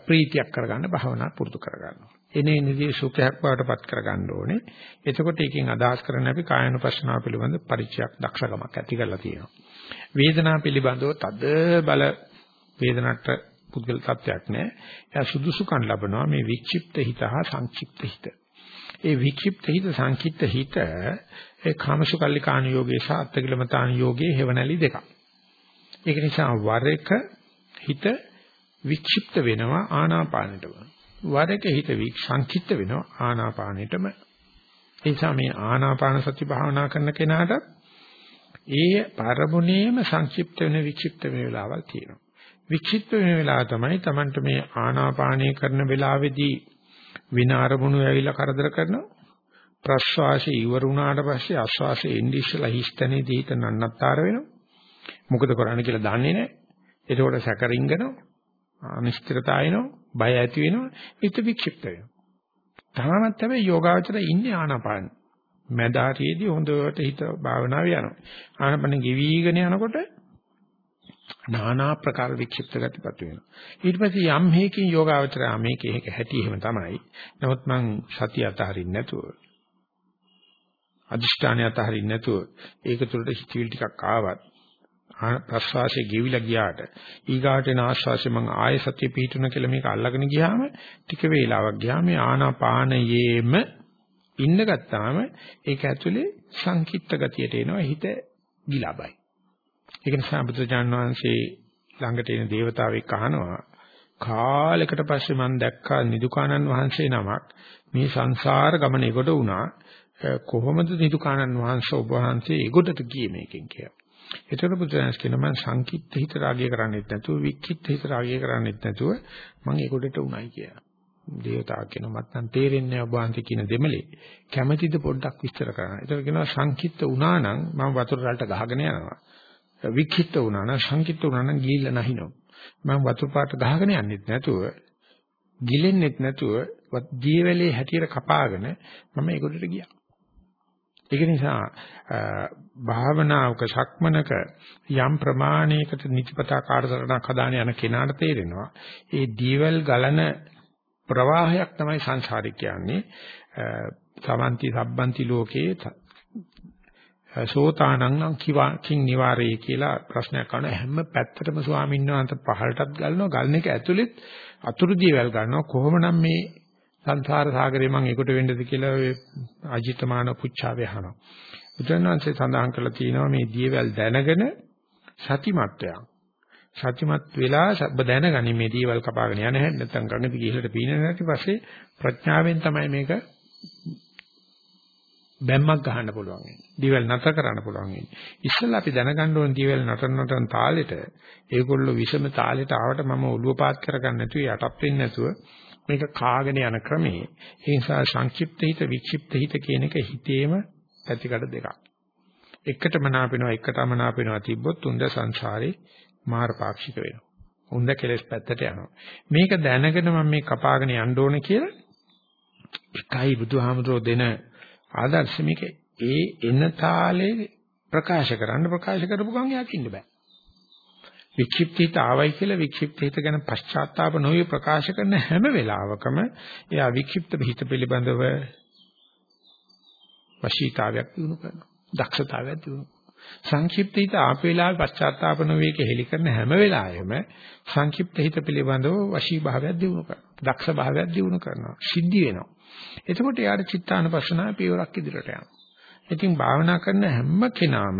ප්‍රීතියක් කරගන්න භාවනා පුරුදු කරගන්නවා. එනේ නිදී සුඛයක් බවටපත් කරගන්න ඕනේ. එතකොට එකෙන් අදහස් කරන්නේ අපි කායනුපස්සනාව පිළිබඳ පරිචයක් දක්ෂකමක් ඇති කරලා තියෙනවා. වේදනාව පිළිබඳව තද බල වේදනට පුද්ගල තත්වයක් නැහැ. එයා සුදුසුකම් ලබනවා මේ වික්ෂිප්ත හිත හා සංක්ෂිප්ත හිත. ඒ වික්ෂිප්ත හිත සංක්ෂිප්ත හිත ඒ කාමසුකල්ලිකාණ යෝගයේ සහ අත්තිකිලමතාණ යෝගයේ හේවණලි දෙකක්. ඒක නිසා වර එක හිත වික්ෂිප්ත වෙනවා ආනාපානෙටම. වර එක හිත සංක්ෂිප්ත වෙනවා ආනාපානෙටම. ඒ නිසා මේ ආනාපාන සති භාවනා කරන කෙනාට ඒ පරමුණේම සංක්ෂිප්ත වෙන වික්ෂිප්ත වෙන වෙලාවල් තියෙනවා. වික්ෂිප්ත වෙන වෙලාව තමයි Tamanට මේ ආනාපානය කරන වෙලාවේදී වින අරමුණු ඇවිල්ලා කරදර කරනවා. ප්‍රශ්වාසය ඉවර වුණාට පස්සේ ආශ්වාසය එන්නේ ඉස්සලා හිස්තනේදී හිත නන්නත්තර වෙනවා. මොකද කරන්නේ කියලා දන්නේ නැහැ. ඒකෝට සැකරින්ගනවා. අනිශ්චිතතාවයනෝ බය ඇති වෙනවා. හිත වික්ෂිප්ත වෙනවා. තාමත් තමයි යෝගාවචර ඉන්නේ ආනාපාන. මැදාරියේදී හොඳට හිත භාවනාව යනවා. ආනාපාන ගෙවිගෙන යනකොට নানা ප්‍රකාර වික්ෂිප්ත ගතිපත් වෙනවා. ඊට පස්සේ යම් හේකින් යෝගාවචරය මේකේ එක හැටි එහෙම තමයි. නමුත් මං සතිය අතහරින්න නැතුව අදිෂ්ඨානය අතහරින්න නැතුව ඒක තුළට හිතවිලි ටිකක් ආවත් ප්‍රස්වාසයේ ගෙවිලා ගියාට ඊගාට එන ආශ්වාසය මං ආයෙ සතිය පිහිටුන කියලා මේක අල්ලගෙන ගියාම ටික වේලාවක් ගියාම මේ ආනාපානයේම ඉන්න ගත්තාම ඒක ඇතුලේ සංකිට්ත ගතියට එනවා හිත ගිලබයි. ඒක නිසා බුදුජාන් වහන්සේ ළඟට එන దేవතාවෙක් අහනවා කාලයකට පස්සේ මම දැක්කා නිදුකානන් වහන්සේ නමක් මේ සංසාර ගමනේ කොට වුණා කොහොමද නිදුකානන් වහන්සේ ඔබ වහන්සේ ඒකටද ගියේ මේකෙන් කියලා. ඒතර බුදුරජාණන් කියනවා මම සංකිට්ඨ හිත රාගය කරන්නේත් නැතුව වික්කිට්ඨ හිත රාගය කරන්නේත් නැතුව මම ඒකොඩට උණයි කියලා. දේවතා කියනවා මත්නම් තේරෙන්නේ ඔබ වහන්සේ කියන දෙමලේ. කැමැතිද පොඩ්ඩක් විස්තර කරන්න. ඒතර කියනවා සංකිට්ඨ වුණා නම් මම වතුර රළට ගහගෙන යනවා. වික්කිට්ඨ වුණා නම් සංකිට්ඨ වුණා නම් ගිහිල්ලා නැහිනවා. මම වතුර පාට ගහගෙන යන්නෙත් නැතුව ගිලෙන්නෙත් නැතුව දීවැලේ හැටියට කපාගෙන මම ඒකොඩට ගියා. ඒක නිසා භාවනාවක සක්මනක යම් ප්‍රමාණයකට නිතිපතා කාර්යසරණක් හදාන යන කෙනාට තේරෙනවා ඒ දීවල් ගලන ප්‍රවාහයක් තමයි සංසාරي කියන්නේ සමන්ති සබ්බන්ති ලෝකේ සෝතානං කිං නිවාරේ කියලා ප්‍රශ්නයක් අහන හැම පැත්තටම ස්වාමීන් වහන්සේ පහළටත් ගලනවා ගලන එක ඇතුළෙත් අතුරු දීවල් ගන්නවා කොහොමනම් මේ සංසාර සාගරේ මම ඒකට වෙන්නද කියලා ඔය අජිතමාන පුච්චාවේ අහනවා. බුදුරණවහන්සේ සඳහන් කරලා තියෙනවා මේ දීවල් දැනගෙන සතිමත්වයක්. සතිමත් වෙලා ඔබ දැනගනි මේ දීවල් කපාගෙන යන හැටි නැත්නම් ගඟට ගිහිල්ලා පීනන හැටි පස්සේ ප්‍රඥාවෙන් තමයි මේක බැම්මක් ගහන්න පුළුවන් වෙන්නේ. දීවල් නතර කරන්න පුළුවන් වෙන්නේ. ඉස්සෙල්ලා අපි දැනගන්න ඕන දීවල් නතර නතර තාලෙට ඒගොල්ලෝ විෂම තාලෙට ආවට මම ඔළුව පාත් කරගන්න නැතුව යටත් වෙන්නේ නැතුව මේක කාගෙන යන ක්‍රමේ ඒ නිසා සංක්ෂිප්ත හිත වික්ෂිප්ත හිත කියන එක හිතේම පැතිකඩ දෙකක්. එකටම නාපෙනවා එකටම නාපෙනවා තිබ්බොත් උන්ද සංසාරේ මාර්ගපාක්ෂික වෙනවා. උන්ද කෙලස් පැත්තට යනවා. මේක දැනගෙන මම මේ කපාගෙන යන්න ඕනේ කියලා එකයි බුදුහාමුදුරෝ දෙන ආදර්ශ මේක ඒ එන තාලේ ප්‍රකාශ කරන්න ප්‍රකාශ කරපු ගමන් යාට ඉන්න බෑ. වික්ෂිප්තිත ආවයි කියලා වික්ෂිප්තිත ගැන පශ්චාත්තාප නොවි ප්‍රකාශ කරන හැම වෙලාවකම එයා වික්ෂිප්ත හිත පිළිබඳව වශීතාවයක් දිනු කරනවා. දක්ෂතාවයක් දිනු සංක්ෂිප්ත හිත ආප වෙලාවේ පශ්චාත්තාප නොවේ කෙහෙලි කරන හැම වෙලාවෙම සංක්ෂිප්ත හිත පිළිබඳව වශී භාවයක් දිනු කරනවා. දක්ෂ භාවයක් දිනු කරනවා. සිද්ධි වෙනවා. එතකොට යාට චිත්තානුපස්සනාව පියවරක් ඉදිරියට යනවා. ඉතින් භාවනා කරන හැම කෙනාම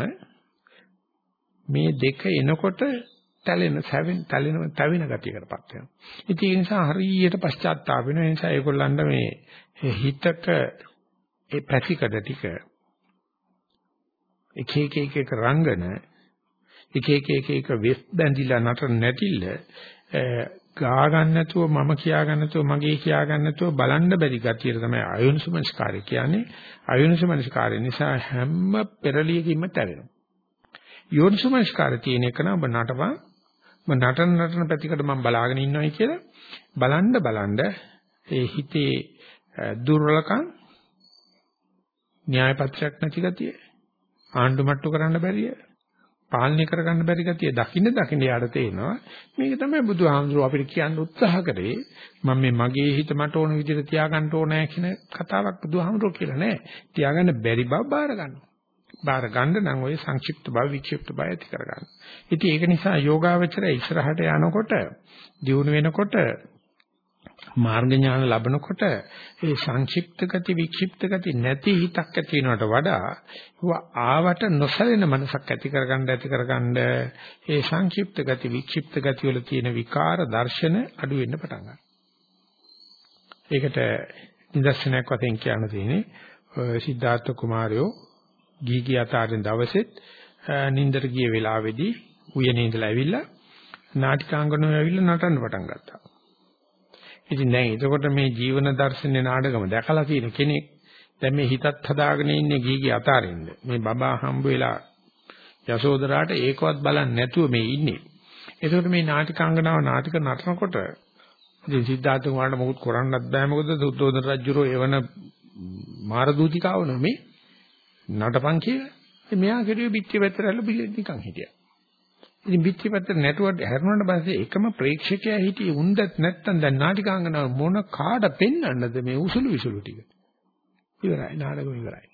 මේ දෙක එනකොට තැලෙන සැවෙන තැලෙන තැවෙන ගතියකටපත් වෙනවා. ඉතින් ඒ නිසා හරියට පශ්චාත්තාප වෙනවා. ඒ නිසා ඒගොල්ලන්ට මේ හිතක ඒ පැතිකඩ ටික එක එක එක එක රංගන එක එක එක එක වෙස් බැඳිලා නතර නැටිල්ල ගා ගන්න නැතුව මම කියා ගන්න නැතුව මගේ කියා ගන්න නැතුව බලන්න බැරි ගතියට තමයි අයෝනිසමනස්කාරය කියන්නේ. අයෝනිසමනස්කාරය නිසා හැම පෙරලියකින්ම තැවෙනවා. යෝනිසමනස්කාරය තියෙන එක නම් ඔබ නටපන් මම නටන නටන පැතිකඩ මම බලාගෙන ඉන්නවයි කියලා බලන්න බලන්න ඒ හිතේ දුර්වලකම් න්‍යාය පත්‍රයක් නැති ගතිය ආණ්ඩු මට්ටු කරන්න බැරිය පාලනය කරගන්න බැරි ගතිය දකින්න දකින්න යාට තේනවා. මේක තමයි බුදුහාමුදුරුවෝ අපිට කියන්න උත්සාහ කරේ. මම මේ මගේ හිත මට ඕන විදිහට තියාගන්න ඕනෑ කියන කතාවක් බුදුහාමුදුරුවෝ කියලා නෑ. තියාගන්න බැරි බව බාර ගන්නවා බාර ගන්න නම් ওই සංක්ෂිප්ත බව වික්ෂිප්ත බව ඇති කරගන්න. ඉතින් ඒක නිසා යෝගාවචරය ඉස්සරහට යනකොට දියුණු වෙනකොට මාර්ග ඥාන ලැබනකොට ඒ සංක්ෂිප්ත ගති වික්ෂිප්ත ගති නැති හිතක් ඇති වෙනවට වඩා ආවට නොසැලෙන මනසක් ඇති කරගන්න ඇති කරගන්න ඒ සංක්ෂිප්ත ගති වික්ෂිප්ත ගති වල තියෙන විකාර දර්ශන අඩු වෙන්න පටන් ගන්නවා. ඒකට නිදර්ශනයක් වශයෙන් කියන්න තියෙන්නේ සිද්ධාර්ථ කුමාරයෝ ගී ගී අතාරින් දවසෙත් නින්දට ගිය වෙලාවේදී උයනේ ඉඳලා ඇවිල්ලා නාටිකාංගනෝ ඇවිල්ලා නටන්න පටන් ගත්තා. ඉතින් දැන් එතකොට මේ ජීවන දර්ශනේ නාටකම දැකලා තියෙන කෙනෙක් දැන් මේ හිතත් හදාගෙන ඉන්නේ ගීගේ අතාරින්න. මේ බබා හම්බ වෙලා යසෝදරාට ඒකවත් බලන්නේ නැතුව මේ ඉන්නේ. එතකොට මේ නාටිකාංගනාව නාටික නටනකොට ඉතින් සිද්ධාර්ථ කුමාරට මොකුත් කරන්නත් බෑ මොකද සුද්ධෝදන රජුරෝ එවන මාර දූතිකාවන මේ නටපන් කියලා. මෙයා කෙරුවේ පිටිය පැත්තට නිකන් හිටියා. ඉතින් පිටිපැත්ත නැටුවට හැරුණාට පස්සේ එකම ප්‍රේක්ෂකයා හිටියේ උන්දත් නැත්තම් දැන් නාටිකාංගනාව මොන කාට පෙන්වන්නද මේ උසුළු විසුළු ටික. ඉවරයි නාටකම ඉවරයි.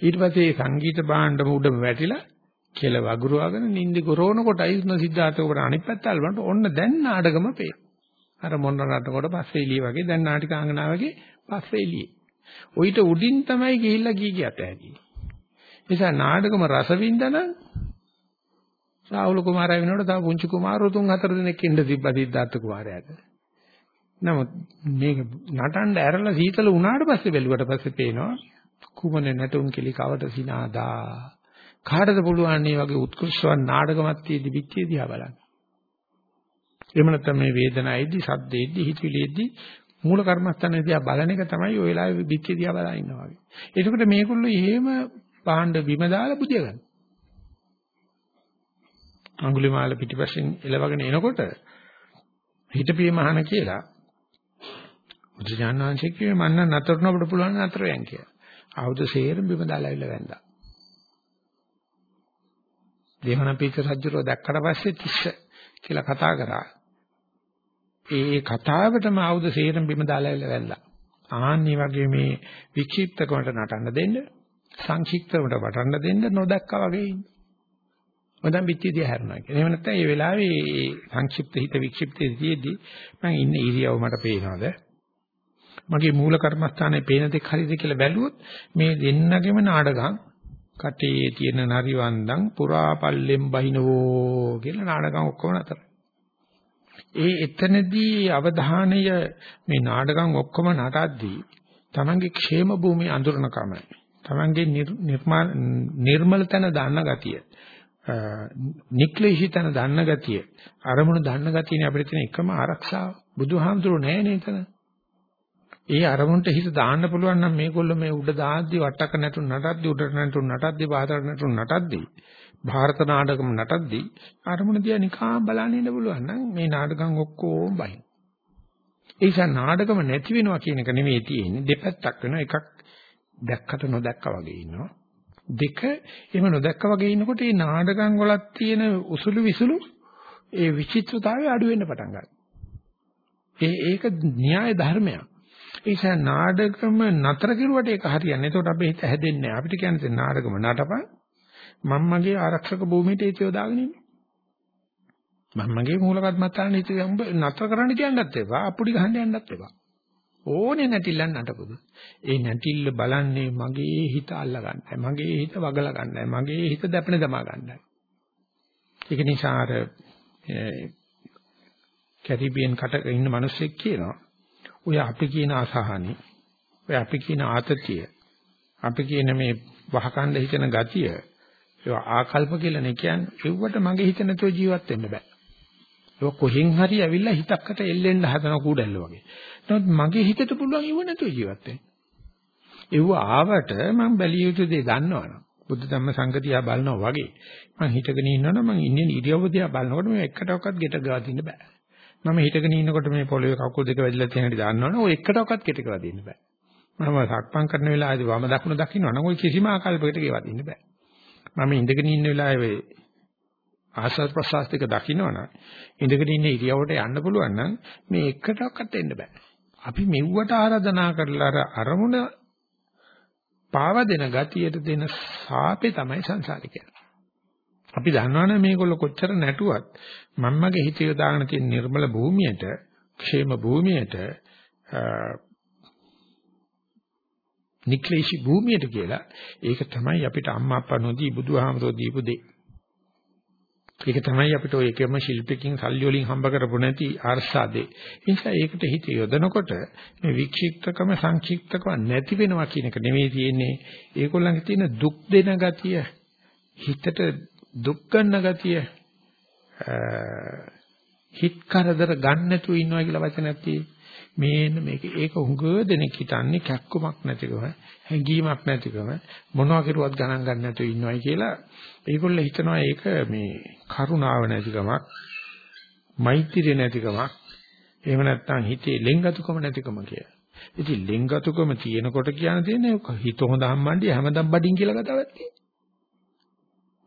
ඊට පස්සේ සංගීත භාණ්ඩම උඩම වැටිලා කෙල වගුරුවාගෙන නිින්ද ගොරවන කොටයි උන සිද්ධාර්ථ උකට අනිත් පැත්ත අල්ලනට ඔන්න දැන් නාටකම පේ. අර මොන නටකොට පස්සේ එළිය වගේ දැන් නාටිකාංගනාව වගේ පස්සේ එළියේ. ඔయిత උඩින් තමයි ගිහිල්ලා ගී කියත හැකි. නිසා නාටකම රස විඳනනම් රාහුල කුමාරයා වෙනකොට තව පුංචි කුමාරෝ තුන් හතර දෙනෙක් ඉන්න තිබ්බා සිද්ධාර්ථ කුමාරයාට. නමුත් මේක නටන්න ඇරලා සීතල වුණාට පස්සේ බැලුවට පස්සේ පේනවා කුමන නැටුම් කිලි කවට සිනාදා. කාටද පුළුවන් මේ වගේ උත්කෘෂ්ඨ නාටකමක් තියදී පිටිය දිහා බලන්න. එහෙම නැත්නම් මේ වේදනায়දී සද්දේදී හිතවිලියේදී මූල කර්මස්ථානයේ දිහා බලන එක තමයි ඔය වෙලාවේ පිටිය දිහා බලන ඉන්නවා වගේ. එතකොට මේගොල්ලෝ එහෙම පාණ්ඩ බිම දාලා බුදිය ගන්නවා. අඟුලිමාල පිටිපස්සෙන් එලවගෙන එනකොට හිතපිය මහන කියලා බුදුජානනාංශ කිව්වේ මන්න නතරන අපිට පුළුවන් නතර වෙන් කියලා. ආවුද සේරම බිම දාලා ඇවිල්ලා වැන්දා. දේවනපීත රජුරෝ දැක්කට පස්සේ තිස්ස කියලා කතා කරා. ඒ කතාවටම ආවුද සේරම බිම දාලා ඇවිල්ලා වැන්දා. ආන්නේ වගේ මේ වික්ෂිප්තකමට නටන්න දෙන්න සංක්ෂිප්තකමට වටන්න දෙන්න නොදැක්කා වගේ ඉන්න. මම දැන් පිටිය දිහා හැරුණා කියලා. එහෙම නැත්නම් මේ වෙලාවේ සංක්ෂිප්ත හිත වික්ෂිප්තයේදී මම ඉන්න ඉරියව මට පේනවද? මගේ මූල කර්මස්ථානයේ පේන දෙයක් හරිද කියලා බැලුවොත් මේ දෙන්නගෙම නාඩගම් කටේ තියෙන නරිවන්දන් පුරා පල්ලෙන් බහිනවෝ කියලා නාඩගම් ඔක්කොම නතර. ඒ එතනදී අවධානය මේ නාඩගම් ඔක්කොම නටද්දී තමන්ගේ ക്ഷേම භූමිය අඳුරනකම තමන්ගේ නිර්මල තැන දාන්න ගතිය නික්ලේශිතන දන්න ගතිය අරමුණු දන්න ගතියනේ අපිට තියෙන එකම ආරක්ෂාව බුදුහාමුදුරුවෝ නැහැ නේතන ඒ අරමුණට හිත දාන්න පුළුවන් නම් මේගොල්ලෝ මේ උඩ දාද්දි වට්ටක නැතුන් නටද්දි උඩට නැතුන් නටද්දි පහතට නැතුන් නටද්දි ಭಾರತ නාටකම් නටද්දි අරමුණ දිහා නිකම් බලන්න ඉන්න පුළුවන් නම් මේ නාටකම් ඔක්කොම බයි. ඒ නිසා නාටකම නැති වෙනවා කියන එක නෙමෙයි තියෙන්නේ දෙපැත්තක් වෙනවා එකක් දැක්කට නොදැක්කා වගේ ඉන්නවා දෙක එහෙම නොදැක්ක වගේ ඉන්නකොට මේ නාඩගම් වලත් තියෙන උසුළු විසුළු ඒ විචිත්‍රතාවය අඩු වෙන්න පටන් ගන්නවා. ඒ ඒක න්‍යාය ධර්මයක්. ඒ නිසා නාඩගම නතර කරුවට ඒක හරියන්නේ. එතකොට අපේ හිත හැදෙන්නේ නැහැ. අපිට කියන්නේ නාඩගම නටපන් මම මගේ ආරක්ෂක භූමියට ඒක යොදාගෙන ඉන්නේ. මම මගේ මූලකත් මතාන ඉතින් උඹ නතර කරන්න කියන්නත් එපා. අපුඩි ගහන්න යන්නත් එපා. ඕනේ නැටිල්ලන් නටපොද. ඒ නැටිල්ල බලන්නේ මගේ හිත අල්ල ගන්නයි. මගේ හිත වගලා ගන්නයි. මගේ හිත දැපෙන දමා ගන්නයි. ඒක නිසා අර කැරිබියන් කටක ඉන්න මිනිස්සෙක් කියනවා ඔය අපි කියන අසහනෙ ඔය අපි කියන ආතතිය අපි කියන මේ වහකණ්ඩ හිතන ගතිය ඒවා ආකල්ප කියලානේ කියන්නේ ඒවට මගේ හිත නැතුව ජීවත් වෙන්න බෑ ඒක කොහෙන් හරි ඇවිල්ලා හිතක්කට එල්ලෙන්න හදන කූඩැල්ල වගේ නමුත් මගේ හිතට පුළුවන් ඉව නැතුව ජීවත් වෙන්න. ඒව ආවට මම බැලිය යුතු දේ දන්නවනම් බුද්ධ ධම්ම සංගතිය බලනවා වගේ මම හිතගෙන ඉන්නවනම් මම ඉන්නේ ඉරියව්ව දිහා බලනකොට මේ එකටවත් ගෙට ගා දින්න බෑ. මම හිතගෙන ඉන්නකොට මේ පොළවේ කකුල් දෙක වැදිලා තියෙන හැටි දන්නවනම් ඔය එකටවත් ගෙට ගා දින්න බෑ. මම සක්මන් කරන වෙලාවේදී වම දකුණ දකින්නවනම් ඔය කිසිම ආකල්පයකට ගෙවා දින්න බෑ. මම ඉඳගෙන ඉන්න වෙලාවේ ආස්වාද ප්‍රසආස දෙක දකින්නවනම් ඉඳගෙන ඉන්න ඉරියවට යන්න පුළුවන් නම් මේ එකටවත් එන්න බෑ. අපි මෙව්වට ආරාධනා කරලා අර අරමුණ පාව දෙන ගතියට දෙන සාපේ තමයි සංසාරේ කියන්නේ. අපි දන්නවනේ මේගොල්ලෝ කොච්චර නැටුවත් මම්මගේ හිතේ දාගෙන තියෙන නිර්මල භූමියට, ക്ഷേම භූමියට, නික්ලේශී භූමියට කියලා ඒක තමයි අපිට අම්මා අප්පා නොදී බුදුහාමරෝ දීපු දෙය. ඒක තමයි අපිට ඔය එකම ශිල්පිකින් සල්ලි වලින් හම්බ කරපො නැති අර්ශාදේ. ඒ නිසා ඒකට හිත යොදනකොට මේ වික්ෂිප්තකම සංක්ෂිප්තකම නැති වෙනවා කියන එක නෙමෙයි තියෙන්නේ. ඒගොල්ලන්ගේ තියෙන දුක් දෙන ගතිය, හිතට දුක් ගන්න ගතිය, හිත කරදර ගන්න නැතුව ඉන්නවා කියලා වචනයක් තියෙන්නේ. මේන්න මේක ඒක හුඟ දෙනෙක් හිතන්නේ කැක්කමක් නැතිකම හැඟීමක් නැතිකම මොනවා කරුවත් ගණන් ගන්න නැතුව ඉන්නවයි කියලා ඒගොල්ලෝ හිතනවා ඒක මේ කරුණාව නැතිකමක් මෛත්‍රිය නැතිකමක් එහෙම නැත්නම් හිතේ ලෙන්ගතුකම නැතිකම කියලා. ඉතින් ලෙන්ගතුකම තියෙනකොට කියන දෙන්නේ හිත හොඳ හම්බන්ඩි හැමදාම බඩින් කියලා කතාවක් තියෙන්නේ.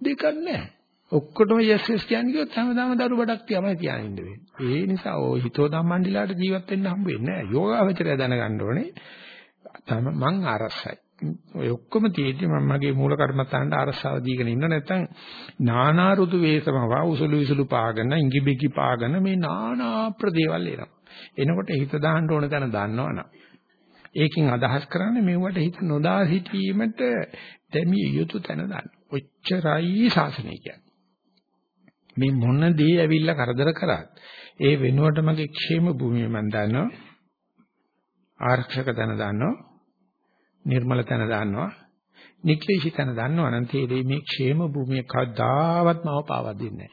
දෙකක් නැහැ. ඔක්කොටම yes yes කියන්නේ කිව්වොත් හැමදාම දරු බඩක් තියමයි තියාගෙන ඉන්න වෙන්නේ. ඒ නිසා ඔය හිතෝ ධම්මණ්ඩිලාට ජීවත් වෙන්න හම්බ වෙන්නේ නැහැ. යෝගාවචරය දැනගන්න ඕනේ. තම මං ආරස්සයි. ඔය ඔක්කොම තියෙද්දි මම මගේ මූල කර්මත්තාන්ට ආරස්සාව දීගෙන ඉන්න නැත්නම් නානා ඍතු වේසමව උසුළු විසුළු පාගන ඉඟිබිකි පාගන මේ නානා ප්‍රදේවල් එනවා. එනකොට හිත දාන්න ඕන තැන දන්නවනම් ඒකෙන් අදහස් කරන්නේ මෙවට හිත නොදා සිටීමට දැමිය යුතු තැන ගන්න. ඔච්චරයි ශාසනය කියන්නේ. මේ මොන දේ ඇවිල්ලා කරදර කරත් ඒ වෙනුවට මගේ ക്ഷേම භූමිය මම දන්නවා. ආරක්ෂක තැන දන්නවා. නිර්මල තැන දන්නවා. නික්ලේශී තැන දන්නවා නම් තේරෙයි මේ ക്ഷേම භූමිය කවදාවත් මම පාවා දෙන්නේ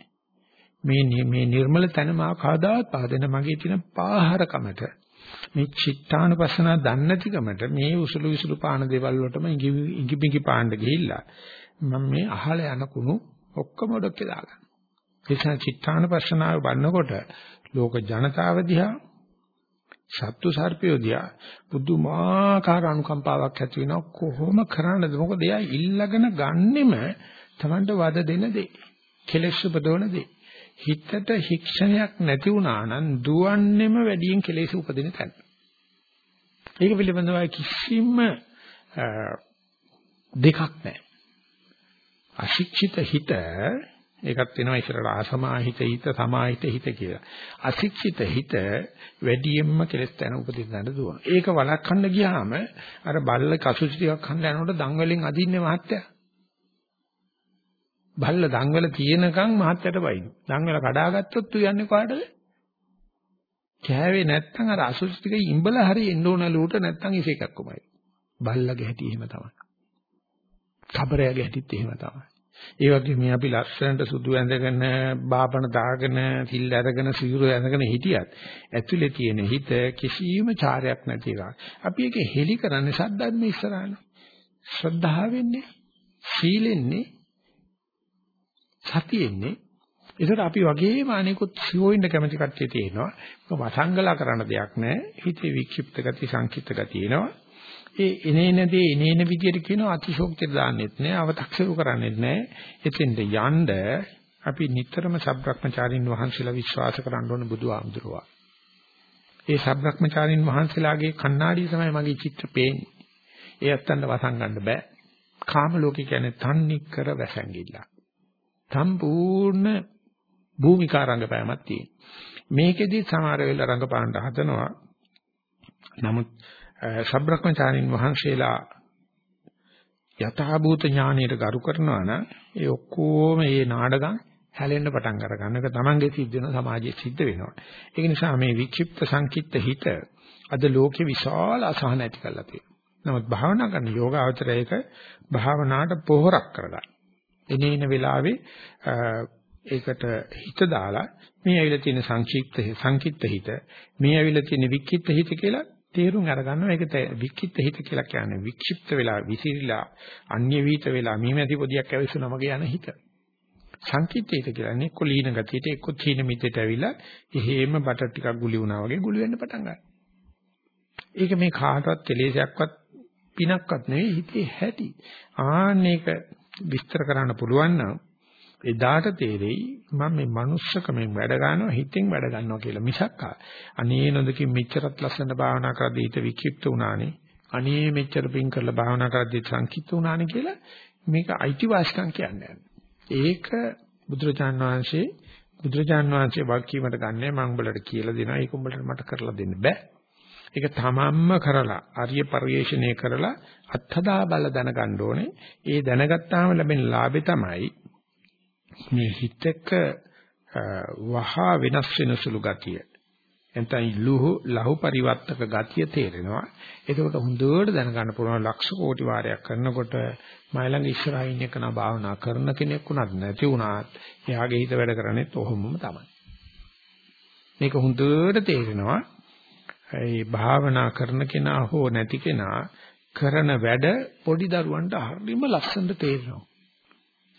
නැහැ. මේ මේ නිර්මල තැන මම කවදාවත් පාවා දෙන්න මගේ තියෙන පාහරකමට මේ චිත්තානුපස්සන දන්නේ නැතිකමට මේ උසුළු විසුළු පාන දේවල් වලටම ඉඟි ඉඟි පාණ්ඩ ගිහිල්ලා මම මේ අහල යන කුණු ඔක්කොම ඩොක්කේ දාගන්න නිසා චිත්තානුපස්සනාව බලනකොට ලෝක ජනතාව දිහා සත්තු සර්පයෝ දිහා පුදුමාකාර අනුකම්පාවක් ඇති වෙනවා. කොහොම කරන්නද? මොකද එයා ඉල්ලගෙන ගන්නෙම Tamanට වද දෙන දේ කෙලෙස් උපදවන දේ. හිතට ශික්ෂණයක් නැති වුණා නම් දුවන්නෙම වැඩියෙන් කෙලෙස් උපදින තැන. ඒක පිළිබඳව කිසිම දෙකක් නැහැ. අශික්ෂිත හිත ඒකත් වෙනවා ඉස්සරට අසමාහිත හිත සමාහිත හිත කියලා. අශික්ෂිත හිත වැඩියෙන්ම කෙලස් තැන උපදින්නට දුවන. ඒක වළක්වන්න ගියාම අර බල්ල කසුචි ටිකක් හන්ද යනකොට දන් වලින් අදින්නේ මහත්තයා. බල්ල දන් වල තියෙනකන් මහත්තයට බයින. දන් වල කඩාගත්තොත් තු යන්නේ කාටද? කෑවේ නැත්තම් අර අසුචි ටික ඉඹල හරි එන්න ඕන ලූට නැත්තම් ඉස එකක් කොමයි. බල්ලගේ හැටි එහෙම තමයි. කබරයාගේ හැටිත් එහෙම තමයි. ඒ වගේ මේ අපි ලස්සනට සුදු ඇඳගෙන බාපණ දාගෙන සිල් අරගෙන සිවුරු ඇඳගෙන හිටියත් ඇතුලේ තියෙන හිත කිසිම චාරයක් නැති එකක්. අපි ඒක හෙලි කරන්නේ සද්ධාත්ම ඉස්සරහනේ. ශ්‍රද්ධාවෙන්නේ, සීලෙන්නේ, සතියෙන්නේ. ඒකට අපි වගේම අනිකුත් සිවොින්න කැමැති කට්ටිය තියෙනවා. වසංගලා කරන්න දෙයක් නැහැ. හිතේ වික්ෂිප්ත ගති, සංකීර්ත ගති එනවා. ඒ එනේන දේ එනේන විදියට කියනවා අතිශෝක්තියට දාන්නෙත් නෑ අව탁සරු කරන්නෙත් නෑ. එතෙන්ද යන්න අපි නිතරම සබ්‍රක්‍මචාරින් වහන්සේලා විශ්වාස කරන්න ඕන බුදුහාමුදුරුවා. ඒ සබ්‍රක්‍මචාරින් වහන්සේලාගේ කණ්ණාඩිය තමයි මගේ චිත්‍ර පේන්නේ. ඒ අත්තන්න වසන් ගන්න බෑ. කාම ලෝකේ කියන්නේ තන්නේ කර වැසංගිල්ල සම්පූර්ණ භූමිකා රංගපෑමක් තියෙන මේකෙදි සමහර වෙලාව රංගපාන්න හදනවා. නමුත් සබ්‍රක්‍මචාරින් වහන්සේලා යථාභූත ඥානයට ගරු කරනවා නම් ඒ ඔක්කොම මේ නාඩගම් හැලෙන්න පටන් අර ගන්න එක තමන්ගේ සිද්ධ වෙන සමාජයේ සිද්ධ වෙනවා. ඒක නිසා මේ වික්ෂිප්ත සංකිට්ත හිත අද ලෝකේ විශාල අසහන ඇති කරලා තියෙනවා. නමුත් භාවනා කරන යෝගාවචරයක භාවනාවට පොහොරක් කරගන්න. එනේන වෙලාවේ ඒකට හිත දාලා මේ ඇවිල්ලා තියෙන සංක්ෂිප්ත සංකිට්ත හිත මේ ඇවිල්ලා තියෙන වික්ෂිප්ත හිත කියලා තේරුම් අරගන්නවා. ඒක වික්කිත් හිත කියලා කියන්නේ වික්ෂිප්ත වෙලා විසිරිලා අන්‍ය වීත වෙලා මීමැසි පොදියක් ඇවිස්සුනා මගේ යන හිත. සංකිට්ඨ හිත කියන්නේ එක්ක ලීන ගතියට එක්ක තීන මිතේට ඇවිල්ලා එහෙම බටර් ටිකක් ගුලි වුණා වගේ ගුලි වෙන්න පටන් ගන්නවා. ඒක මේ කාටවත් කෙලෙසයක්වත් පිනක්වත් නෙවෙයි හිතේ හැටි. ආන්නේක විස්තර කරන්න පුළුවන් නම් එදාට තේරෙයි මම මේ manussකමෙන් වැඩ ගන්නවා හිතෙන් වැඩ ගන්නවා කියලා මිසක් අනේ නොදකින් මෙච්චරත් ලස්සන භාවනා කරද්දී හිත වික්ෂිප්ත වුණානේ අනේ මෙච්චර පින් කරලා භාවනා කරද්දී සංකීර්ත වුණානේ කියලා මේක අයිතිවාසිකම් කියන්නේ. ඒක බුදුරජාන් වහන්සේ බුදුරජාන් වහන්සේ වාක්‍යීමට ගන්නෑ මම උඹලට කියලා දෙනවා ඒක උඹලට මට කරලා දෙන්න බෑ. ඒක තමන්ම කරලා ආර්ය පරිශ්‍රණය කරලා අත්හදා බල දැනගන්න ඕනේ. ඒ දැනගත්තාම ලැබෙන ලාභේ තමයි මේ හිතක වහා වෙනස් වෙන සුළු ගතිය. එතෙන් ලුහු ලහු පරිවර්තක ගතිය තේරෙනවා. එතකොට හොඳට දැනගන්න පුළුවන් ලක්ෂ කෝටි වාරයක් කරනකොට මයි ළඟ ඉස්සරහින් ඉන්න කෙනා භාවනා කරන කෙනෙක් වුණත් නැති වුණත් එයාගේ හිත වැඩ කරන්නේත් ඔහොමම තමයි. මේක හොඳට තේරෙනවා. ඒ භාවනා කරන කෙනා හෝ නැති කෙනා කරන වැඩ පොඩි දරුවන්ට හරිම ලස්සනට තේරෙනවා.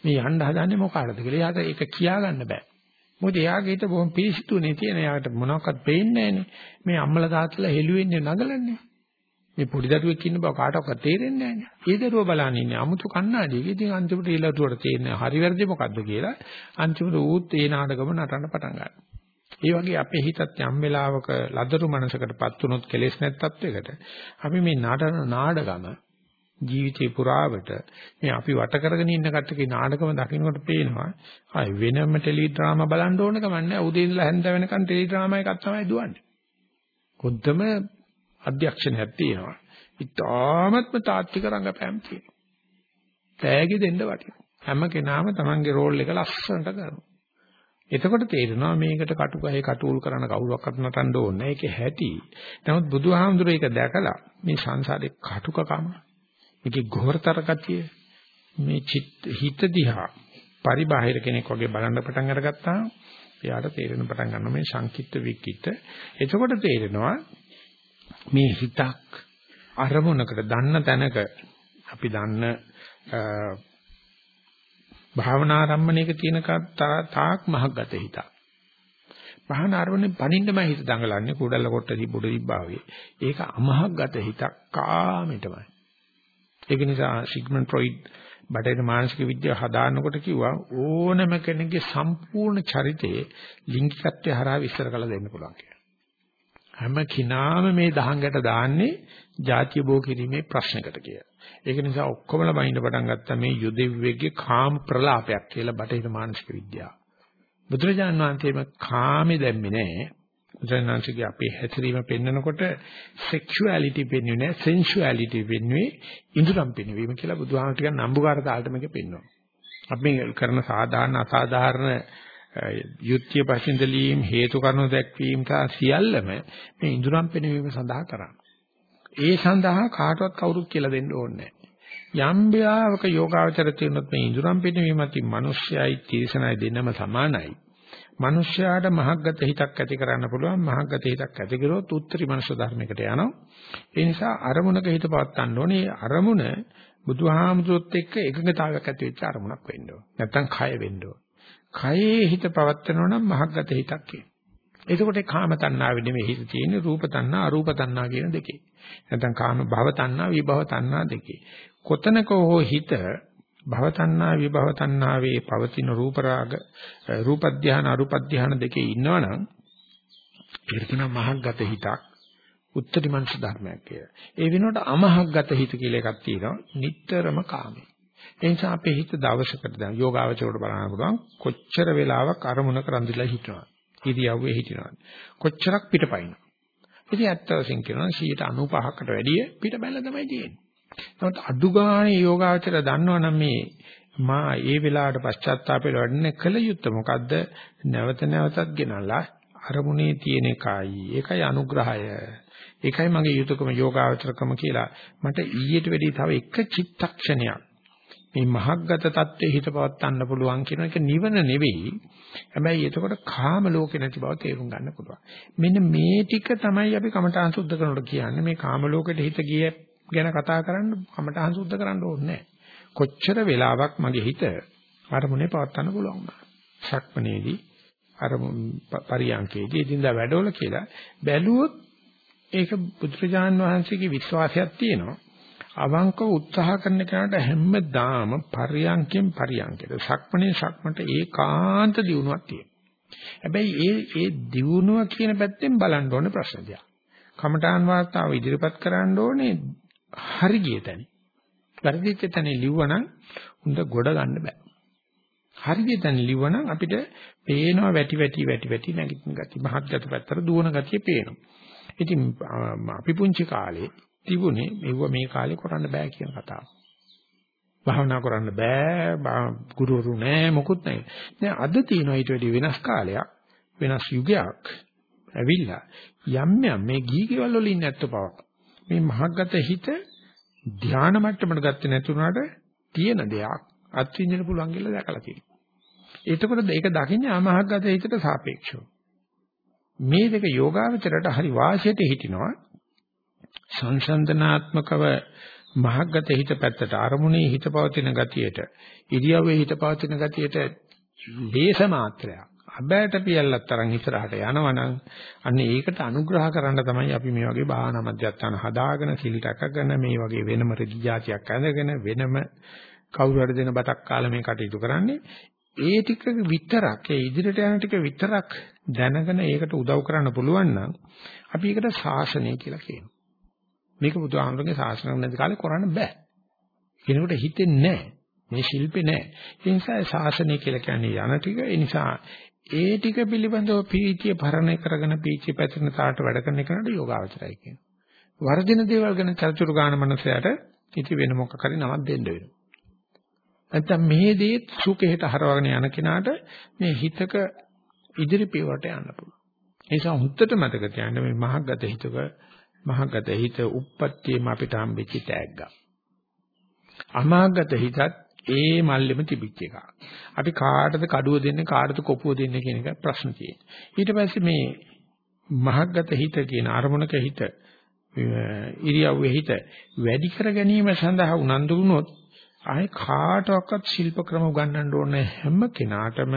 මේ යන්න හදන්නේ මොකටද කියලා. එයාට ඒක කියාගන්න බෑ. මොකද එයාගේ හිත බොහොම පිරිසිදුනේ තියෙන. එයාට මොනවක්වත් පේන්නේ නැහනේ. මේ අම්මලා තාත්තලා හෙළුවෙන්නේ නගලන්නේ. මේ පොඩි දරුවෙක් ඉන්න බව කාටවත් තේරෙන්නේ නැහනේ. ඒ දරුවා බලන්නේ ඉන්නේ අමුතු කණ්ණාඩියක. ඉතින් අන්තිමට ඒ ලටුවට තේරෙන්නේ හරි වැරදි මොකද්ද කියලා. අන්තිමට ඌත් ඒ නාටකම නටන්න පටන් ගන්නවා. ඒ වගේ අපේ හිතත් යම් වෙලාවක ලදරු මනසකටපත් වුණොත් කෙලෙස් නැත්තත්වයකට අපි මේ නටන නාඩගම ජීවිතේ පුරාවට මේ අපි වට කරගෙන ඉන්න කට්ටියගේ නාටකම දකින්නකොට පේනවා ආයි වෙනම ටෙලි ඩ්‍රාමා බලන්න ඕන කම නැහැ උදේ ඉඳලා හැන්ද වෙනකන් ටෙලි ඩ්‍රාමා එකක් තමයි දුවන්නේ. කොද්දම අධ්‍යක්ෂණයක් තියෙනවා. ඉතාමත්ම තාත්වික රංගපෑම් තියෙනවා. තෑගි දෙන්න වටිනවා. හැම කෙනාම Tamange රෝල් එක ලස්සනට කරනවා. එතකොට තේරෙනවා මේකට කටුකහේ කටුල් කරන කවුරක්වත් නටන්න ඕනේ ඒකේ හැටි. නමුත් බුදුහාමුදුරේ ඒක දැකලා මේ සංසාරේ කටුකකම මේකේ ගොහරතර ගතිය මේ හිත දිහා පරිබාහිර කෙනෙක් වගේ බලන්න පටන් අරගත්තා එයාට තේරෙන පටන් ගන්නවා මේ සංකිට විකිට එතකොට තේරෙනවා මේ හිතක් අරමුණකට දන්න තැනක අපි දන්න භාවනා ආරම්භණයක තියෙන තාක් මහගත හිතක්. භාවනා ආරම්භනේ පණින්නමයි හිත දඟලන්නේ කුඩල්ල කොට තිබුඩ තිබ්බා වගේ. ඒක අමහගත හිතක් කාමෙටමයි. ඒක නිසා සිග්මන්ඩ් ෆ්‍රොයිඩ් බටේර මානසික විද්‍යාව හදාන්නකොට කිව්වා ඕනම කෙනෙකුගේ සම්පූර්ණ චරිතයේ ලිංගිකත්වය හරහා විස්තර කරලා දෙන්න පුළුවන් කියලා. හැම කිනාම මේ දහංගට දාන්නේ ಜಾතිය බෝ කිරීමේ ප්‍රශ්නකට කියලා. ඒක නිසා ඔක්කොමලා බයින්ද පටන් ගත්තා මේ යුදෙව්වෙගේ කාම ප්‍රලාපයක් කියලා බටහිර මානසික විද්‍යාව. බුදුරජාණන් වහන්සේම කාමේ දැම්මේ නැහැ. බුදුරජාණන්සේගේ අපේ හැසිරීම පෙන්නකොට sexuality පෙන්වන්නේ නැහැ sensuality පෙන්වන්නේ ඉඳුරම් පෙන්වීම කියලා බුදුහාම ටිකක් නම්බුකාර තාලට මේක පෙන්වනවා. අපි කරන සාධාරණ අසාධාරණ යුක්තිය පසින්දලීම් හේතු කාරණා දැක්වීම සහ සියල්ලම මේ ඉඳුරම් පෙන්වීම සඳහා කරන්නේ. ඒ සඳහා කාටවත් කවුරුත් කියලා දෙන්න ඕනේ නැහැ. යම් ව්‍යාවක යෝගාවචර තියෙනොත් මේ ඉඳුරම් පෙන්වීමත් මිනිස්සයයි තිරසනයි දෙන්නම සමානයි. මිනිස්යාට මහග්ගත හිතක් ඇති කරන්න පුළුවන්. මහග්ගත හිතක් ඇති කරොත් උත්තරී මනුෂ්‍ය ධර්මයකට යනවා. ඒ නිසා අරමුණක හිත පවත්වන්න ඕනේ. අරමුණ බුදුහාමුදුරුවොත් එක්ක එකඟතාවයක් ඇති වෙච්ච අරමුණක් වෙන්න ඕන. නැත්තම් කය වෙන්න ඕන. කයේ හිත පවත්වනවා නම් මහග්ගත හිතක් කියන එතකොට කාම තණ්හාවෙ නෙමෙයි හිත තියෙන්නේ. රූප තණ්හා අරූප තණ්හා කියන දෙකේ. නැත්තම් කාම භව තණ්හා විභව තණ්හා දෙකේ. කොතනක හෝ හිත භව තණ්හා විභව තණ්හාවේ පවතින රූප රාග රූප ධානය අරූප ධානය දෙකේ ඉන්නවනම් ඒක කියන මහග්ගත හිතක් උත්තරී මනස ධර්මයක් කියලා. ඒ වෙනුවට අමහග්ගත හිත කියලා එකක් තියෙනවා. නිටතරම කාමේ. ඒ නිසා අපේ හිත දවසකට දැන් යෝගාවචරයට බලන්න පුළුවන් කොච්චර වෙලාවක් අරමුණක රඳිලා හිටනවා. ඉරියව්වේ හිටිනවා. කොච්චරක් පිටපයින්නවා. ඉතින් ඇත්ත වශයෙන් කියනවා 95කට වැඩිය පිට බැලලා තමයි තියෙන්නේ. නමුත් අඩු ගානේ යෝගාචර දන්නවනම් මේ මා ඒ වෙලාවට පශ්චාත්තාපයට වැඩන කල යුත්තේ මොකද්ද? නැවත නැවතත් ගෙනල්ලා අරමුණේ තියෙන එකයි. ඒකයි අනුග්‍රහය. ඒකයි මගේ යුතුයකම යෝගාචරකම කියලා. මට ඊට වැඩි තව එක චිත්තක්ෂණයක් මේ මහග්ගත தත්ත්වයේ හිත පවත්වන්න පුළුවන් කියන එක නිවන නෙවෙයි. හැබැයි එතකොට කාම ලෝකේ නැති බව තේරුම් ගන්න පුළුවන්. මෙන්න මේ ටික තමයි අපි කමඨාන් සුද්ධ කරනකොට කියන්නේ. මේ කාම ලෝකෙට හිත ගිය ගැන කතා කරන්න කමටහන් සුද්ධ කරන්න ඕනේ කොච්චර වෙලාවක් මගේ හිත අරමුණේ පවත්වන්න පුළුවන් වුණා. ශක්මනේදී අර පරියන්කේදී ඉදින්දා වැඩවල කියලා බැලුවොත් ඒක බුදුරජාන් වහන්සේගේ විශ්වාසයක් තියෙනවා. අවංකව උත්සාහ කරන කෙනාට හැමදාම පරියන්කෙන් පරියන්කෙට සක්මණේ සක්මට ඒකාන්ත දියුණුවක් තියෙනවා. හැබැයි ඒ ඒ දියුණුව කියන පැත්තෙන් බලන්න ඕනේ ප්‍රශ්න දිහා. කමඨාන් වාර්තාව ඉදිරිපත් කරන්න ඕනේ හරි ගිය තැන. වැරදිච්ච තැන ලිව්වනම් හොඳ ගොඩ ගන්න බෑ. හරි ගිය තැන ලිව්වනම් අපිට පේනවා වැටි වැටි වැටි වැටි නැගිටින ගතිය. මහත්ගත පැත්තට දුවන ගතිය පේනවා. ඉතින් අපි පුංචි කාලේ තිබුණේ මෙව මේ කාලේ කරන්න බෑ කියන කතාව. භාවනා කරන්න බෑ, ගුරුවරු නෑ, මොකුත් නෑ. දැන් අද තියෙනවා ඊට වැඩි වෙනස් කාලයක්, වෙනස් යුගයක් ඇවිල්ලා යම් යම් මේ ගීකේවල වල ඉන්නේ නැත්ත පවක්. මේ මහග්ගත හිත ධානා මට්ටමකට ගත්තේ නැතුණාට තියෙන දෙයක් අත්විඳින්න පුළුවන් කියලා දැකලා තියෙනවා. එතකොට ඒක දකින්නේ අමහග්ගත හිතට සාපේක්ෂව. මේ දෙක යෝගාවචරයට හරි වාසියට හිටිනවා සංසන්දනාත්මකව මහග්ගත හිත පැත්තට අරමුණේ හිත පවතින ගතියට ඉරියව්වේ හිත පවතින ගතියට ලේස මාත්‍රයක් අබෑට පියල්ලක් තරම් ඉස්සරහට යනවනම් අන්න ඒකට අනුග්‍රහ කරන්න තමයි අපි මේ වගේ භාවනා මධ්‍යස්ථාන හදාගෙන සිල් රැකගෙන මේ වගේ වෙනම රෙදි જાතියක් ඇඳගෙන වෙනම කවුරු හරි දෙන බතක් කාලා මේ කටයුතු කරන්නේ ඒ ටික විතරක් ඒ ඉදිරියට යන ටික විතරක් දැනගෙන ඒකට උදව් කරන්න පුළුවන් නම් අපි ඒකට ශාසනය කියලා කියනවා. මේක බුදුහාමුදුරගේ ශාසනයක් නැති කාලේ කරන්න බෑ. කෙනෙකුට හිතෙන්නේ නැහැ. මේ ශිල්පේ නැහැ. ඒ නිසා ශාසනය කියලා කියන්නේ යන ටික ඒ නිසා ඒ ටික පිළිබඳව පීතිය පරණ කරගෙන පීචි පැතිරෙන තාට වැඩ කරන එකට යෝගාවචරයි කියනවා. වර්ධින දේවල් ගැන චර්චුරු ගාන මනසයට ඉති වෙන මොකක් හරි නමක් දෙන්න වෙනවා. නැත්තම් මේ දේ සුඛයට හරවගෙන යන කෙනාට මේ හිතක ඉදිරි පියවරට යන්න පුළුවන්. ඒ නිසා හුත්තට මතක තියාගන්න මේ මහග්ගත හිතක මහග්ගත හිත උප්පත්තියම අපිට හම්බෙච්ච තෑග්ගක්. අමාග්ගත හිතත් ඒ මල්ලෙම තිබිච්ච එකක්. අපි කාටද කඩුව දෙන්නේ කාටද කොපුව දෙන්නේ කියන එක ප්‍රශ්න තියෙනවා. ඊට පස්සේ මේ මහග්ගත හිත කියන අරමුණක හිත ඉරියව්වේ හිත වැඩි කර ගැනීම සඳහා උනන්දු වුණොත් ආයේ කාටවත් ශිල්ප ක්‍රම උගන්වන්න ඕනේ හැම කෙනාටම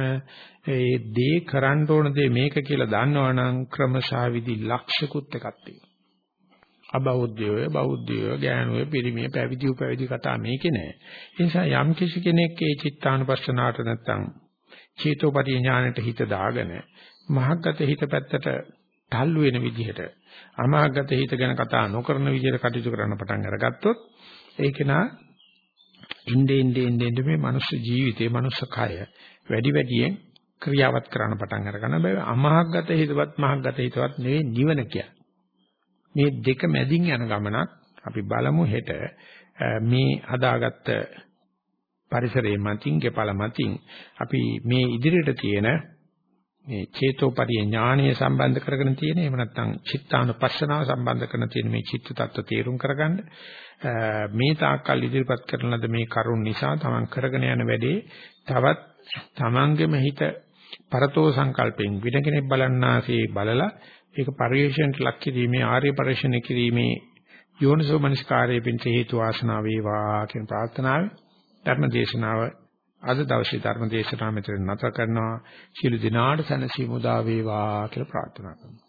ඒ දේ කරන්න ඕන දේ මේක කියලා දන්නවනම් ක්‍රමශාවිදි ලක්ෂිකුත් එකක් තියෙනවා. අබෞද්ධයෝ බෞද්ධයෝ ගෑනුවේ පිරිමිය පැවිදිව පැවිදි කතා මේකේ නෑ. ඒ නිසා යම් කිසි කෙනෙක් ඒ චිත්තානුපස්සනාවට නැත්තම් චේතෝපටි ඥාණයට හිත දාගෙන මහග්ගත හිත පැත්තට තල්ලු වෙන විදිහට අමහග්ගත හිත ගැන කතා නොකරන විදිහට කටයුතු කරන්න පටන් අරගත්තොත් ඒක නා ඉnde ඉnde ඉnde මේ මනුස්ස ජීවිතේ මනුස්ස කය වැඩි වැඩියෙන් ක්‍රියාවත් කරන්න පටන් අරගන්න බෑ අමහග්ගත හිතවත් මහග්ගත හිතවත් නෙවෙයි නිවන කියන්නේ මේ දෙක මැදින් යන ගමනක් අපි බලමු හෙට මේ හදාගත්ත පරිසරයේ මතින් ගෙපල මතින් අපි මේ ඉදිරියට තියෙන මේ චේතෝපරිය ඥානීය සම්බන්ධ කරගෙන තියෙන එහෙම නැත්නම් චිත්තානුපස්සනාව සම්බන්ධ කරන තියෙන මේ චිත්ත tattwa තේරුම් කරගන්න. මේ තාක්කල් ඉදිරිපත් කරන ලද මේ කරුණ නිසා තමන් කරගෙන යන වැඩේ තවත් තමන්ගේම හිත පරතෝ සංකල්පෙන් වින කෙනෙක් බලන්නාසේ බලලා ඒක පරිශ්‍රණයට ලක් කිරීමේ ආර්ය පරිශ්‍රණය කිරීමේ යෝනිසෝ මනස්කාරයේ පිංස හේතු වාසනා වේවා කියන ප්‍රාර්ථනාව ධර්ම දේශනාව අද දවසේ ධර්ම දේශනාව මෙතන නැත කරනවා. ශිළු දිනාට සැනසීම උදා වේවා කියලා ප්‍රාර්ථනා කරනවා.